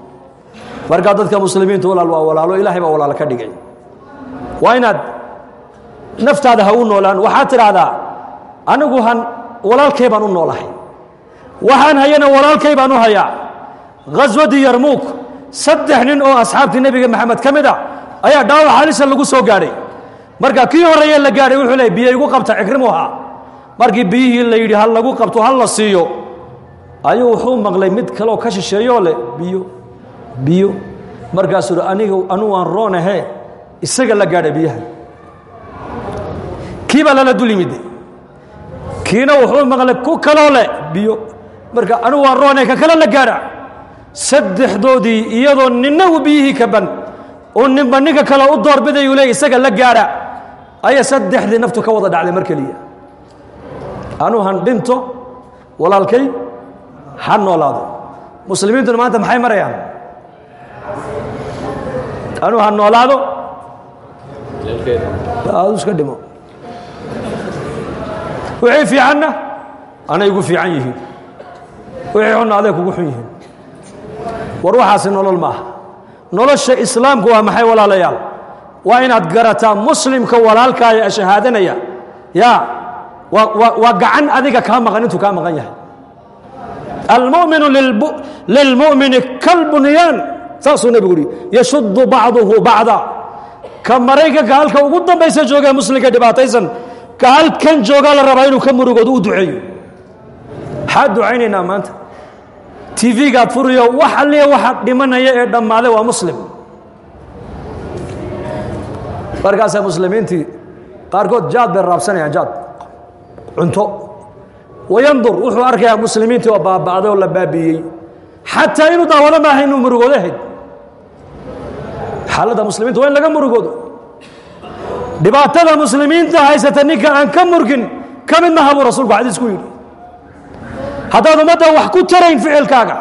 Markaa dadka muslimiinta walaal waa walaalo ilaahay baa walaalo ka dhigay. Waa inaad naftaada ha u noolaan. Waxaad tidhaahdaa anigu han walaalkay baan u noolahay. Waxaan hayana walaalkay baan u hayaa. Ghaswadii yarmuuk saddex nin oo asxaabtii nebiga maxamed ka mid a ayaa dhaawac halisa lagu soo gaadhay. Marka kii horreeye la gaadhay wuxuu leey biyo igu qabta cikrimu ahaa. Markii biyihii la yidhi hal lagu qabto hal la siiyo. Ayuu wuxuu maqlay mid kaleoo ka shisheeyoo leh biyo biyo. Markaasuu aniga anu waan roonahe isaga la gaadha biyaha. Kii baa lala dul yimid. Kiina wuxuu maqlay ku kaloo leh biyo. Marka anigu waan roone ka kale la gaadha. Saddexdoodii iyadoo ninna biyihii ka ban uu ninba ninka kale u doorbidayuu le isaga la gaadha ayaa saddexdii naftu ka wada dhacday mar keliya. Anuu han dhinto walaalkay ha noolaado. Muslimiintuna maanta maxay marayaan? Anuu ha noolaado? Iska dhimo. Wixii fiicanna anay igu fiican yihiin. Wixii xunna aday kugu xun yihiin. War waxaasi nolol maaha nolosha islaamku waa maxay walaalayaal? Waa inaad garataa muslimka walaalkaaya shahaadanaya. Ya waa gacan adiga kaa maqan intuu kaa maqan yahay. Almuminu lilmu'mini kalbunyaan saasuu nebigu uhi yashudu bacduhu bacda. Ka maraykanka halka ugu dambaysa joogee muslimka dhibaataysan ka halkan joogaa la rabaa inuu ka murugoodo u duceeyo. Maxaad ducaynaynaa maanta tv-gaad furiyo wax alliya waxa dhimanaya ee dhammaaday waa muslim. Markaasaa muslimiintii qaarkood jaad bay raabsanayaan jaad. Cunto. Wayandur wuxuu arkayaa muslimiintii oo baaba'day oo la baabi'iyey xataa inuu daawado maaha inuu murugoodo ahayd. Xaaladda muslimiinta waa in laga murugoodo. Dhibaatada muslimiinta haysata ninka aan ka murgin ka mid maha buu rasuulku xadiis ku yidhi haddaad ummadda wax ku tarayn ficilkaaga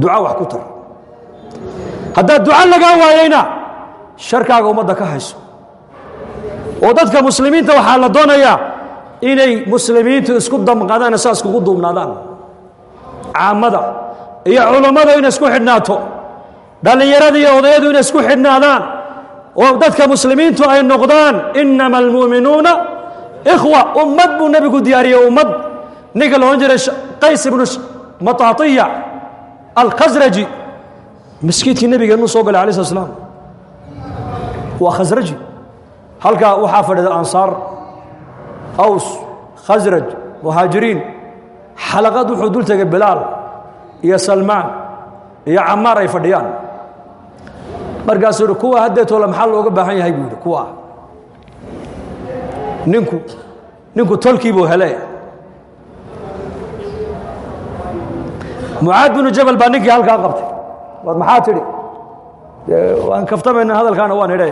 duca wax ku tar haddaad duca lagaa waayeyna sharkaaga ummadda ka hayso. Oo dadka muslimiinta waxaa la doonayaa inay muslimiintu isku damqadaan saa iskugu duubnaadaan. Caamada iyo culummadu inay isku xidhnaato. Dhallinyarada iyo odayadu inay isku xidhnaadaan. Oo dadka muslimiintu ay noqdaan inama almu'minuuna ikhwa ummad buu nebigu diyaariyey ummad ninka la odhan jiray qays ibnu mataatiya alkhasraji maskiidkii nebigeenu soo galay alay slat slam waa khasraji halkaa waxaa fadhida ansaar aws khasraj muhaajiriin xalaqad wuxuu dul tegay bilaal iyo salmaan iyo camaar ay fadhiyaan. Markaasuu yihi kuwa haddeetoola maxaa looga baahan yahay? buu yidhi kuwa. Ninku ninku tolkii buu hele mucaad binu jabal baa ninkii halkaa qabtay. War maxaa tidhi? Waan kaftamayna hadalkaana waan idhe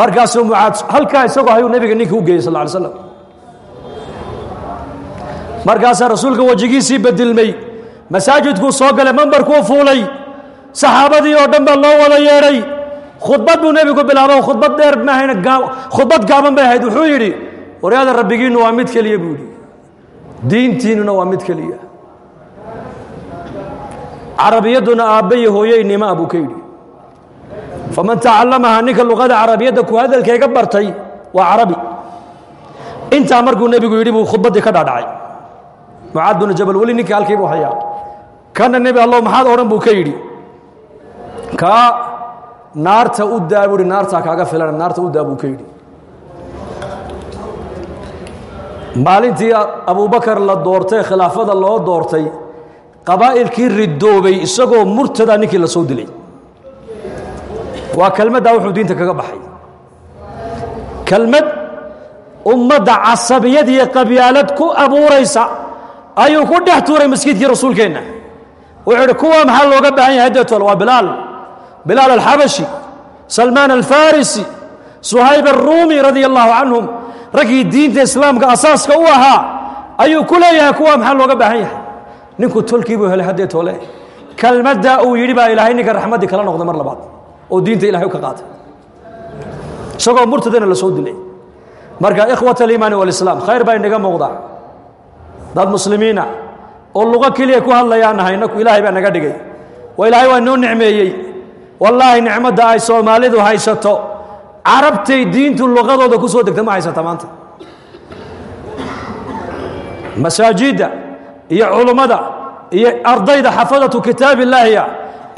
markaasuu mucaad halkaa isagoo hayuu nebiga ninkii u geeyey sal ly slam markaasaa rasuulka wejigiisii bedilmay masaajidkuu soo galay mambarkuu fuulay saxaabadii oo dhan baa loo wada yeedhay khudbad buu nebigu bilaabo khudbad dheer maahayna khudbad gaaban bay ahayd. Wuxuu yidhi waryaada rabbigiinnu waa mid keliya buu yidhi. Diintiinnuna waa mid keliya carabiyadduna aabbayo hooyeynima buu ka yidhi. Faman tacallamaha ninka luqada carabiyadda ku hadalkayga bartay waa carabi. Intaa markuu nebigu yidhi buu khudbaddii ka dhaadhacay. Mucaad binu jabal weli ninkii halkii buu hayaa. Kana nebi allow maxaad odhan buu ka yidhi? Kaa naarta u daa buuhi naartaa kaaga filana naarta u daa buu ka yidhi. Maalintii abubakar la doortay khilaafada loo doortay qabaa'ilkii ridoobay isagoo murtada ninkii la dilay. Waa kelmaddaa wuxuu diinta kaga baxay. Kelmad ummadda casabiyad iyo qabyaalad ku abuuraysa ayuu ku dhex tuuray maskiidkii rasuulkeenna. Wuxuu idhi kuwa maxaa looga baahan yahay haddeetol waa bilaal. Bilaal alxabashi salmaan alfarisi suhayb aلruumi radia allahu canhum raggii diinta islaamka asaaska u ahaa ayuu ku leeyahay kuwa maxaa looga baahan yahay ninku tolkii buu helay haddee toole. Kelmaddaa uu yidhi baa ilaahay ninka raxmaddii kala noqday mar labaad oo diinta ilahay u ka qaatay. Isagoo murtadana la soo dilay. Marka ikhwat aliimaani walislaam khayr baa inaga muuqda. Dad muslimiina oo luqo keliya ku hadlayaan nahay naku ilaahay baa naga dhigay. Waa ilaahay waa noo nicmeeyey. Wallaahi nicmadda ay soomaalidu haysato carabtay diintu luqadooda ku soo degta ma haysata maanta. Masaajidda iyo culummada iyo ardayda xafadatu kitaab illaahiya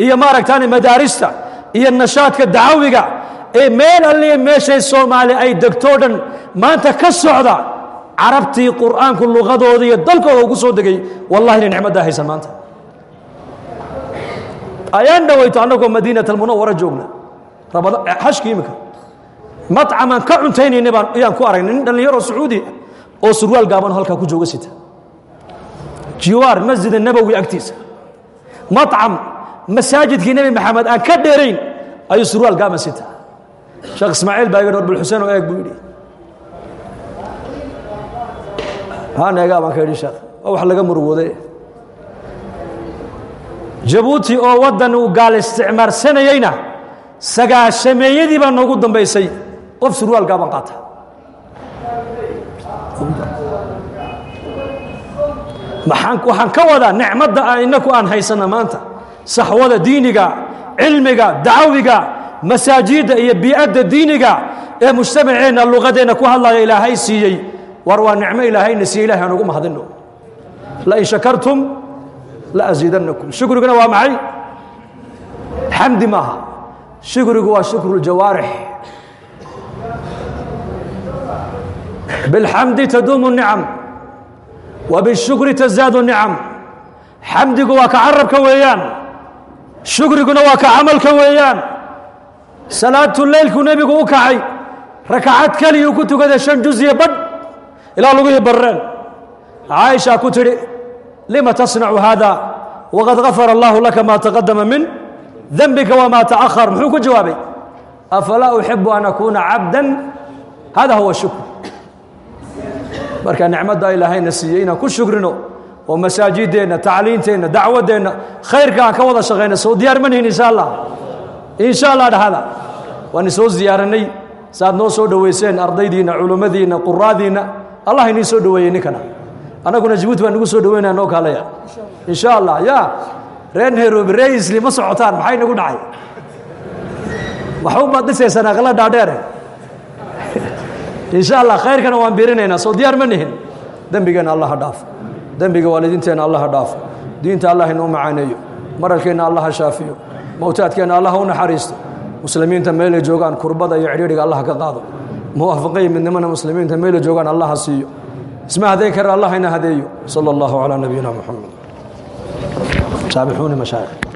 iyo maaragtaan madaarista iyo nashaadka dacawiga ee meel alliya meeshay soomaali ay degtoo dhan maanta ka socda carabtii qur'aanku luqadooda iyo dalkooda ugu soo degay wallahi inay nicmaddaa haysan maanta. Ayaan dhowayto annagoo madiinat almunawara joogna. Xashki imika. Macamaan ka cuntaynayna ayaan ku aragnay nin dhallinyaro sacuudi oo surwaal gaaban halkaa ku jooga sita jiwaar masjid nabowi agtiisa. Macam masaajidkii nebi maxamed aan ka dheerayn ayuu surwaal gaaban sita. Sheekh ismaaciil baa iga dhor bulxuseen oo eeg buu yidhi. Haan eegaa baan ka yidhi sheekh. Waa wax laga murugooday. Jabuuti oo waddan uu gaal isticmaarsanayeyna sagaashameeyadii baa noogu dambaysay. Qof surwaal gaaban qaata waxaan ka wadaa nicmadda a inaku aan haysana maanta. Saxwada diiniga cilmiga dacawiga masaajidda iyo bii'adda diiniga ee mujtamaceenna luqadeenna ku hadlaya ilaahay siiyey. War waa nicmo ilaahayna siiye ilahay aan ugu mahadino lain shakartum la asiidannakum shukriguna waa maxay? Xamdi maaha. Shukrigu waa shukru ljawaarix bilxamdi taduumu nicam wbishukri tazaadu nicam xamdigu waa ka carabka weeyaan. Shukriguna waa ka camalka weeyaan. Salaatu leylkuu nebigu u kacay. Rakacad keliyuu ku tukaday shan juziya badh. Ilaa lugihii barreen. Caaishaa ku tidhi lima tasnacu haada waqad gafara allaahu laka maa taqadama min dembika wamaa taأhar muxuu ku jawaabay afalaa uxibu an akuuna cabda hada huwa shukr marka nicmadda ilaahayna siiyey inaan ku shukrino oo masaajideenna tacliinteenna dacwaddeenna khayrka aan ka wada shaqayna soo diyaar ma nihin insha allah insha allah dhahada. Waan isoo ziyaaranay saaad noo soo dhoweyseen ardaydiinna culummadiinna quraadiinna. Allah iniin soo dhoweeyey ninkana. Annaguna jabuuti baan nagu soo dhoweynaya noo kaalaya. Insha allah ya reer nairobi ree isli ma socotaan maxay nagu dhacay? Waxubaad dhisaysaan aqla dhaadheere insha allah khayrkana waan birinaynaa soo diyaar ma nihin. Dembigeenna allah ha dhaafo dembiga waalidiinteenna allah ha dhaafo diinta allah inuu macaaneeyo maralkeenna allah ha shaafiyo. Mowtaadkeenna allah u naxariisto. Muslimiinta meelay joogaan kurbada iyo cidhiidhiga allah ka qaado. Muwaafaqay midnimana muslimiinta meelay joogaan allah ha siiyo. Isma hadeyn kara allah ina hadeeyo. Sala allahu calaa nabiyina muxamed saabixuuni mashaayikh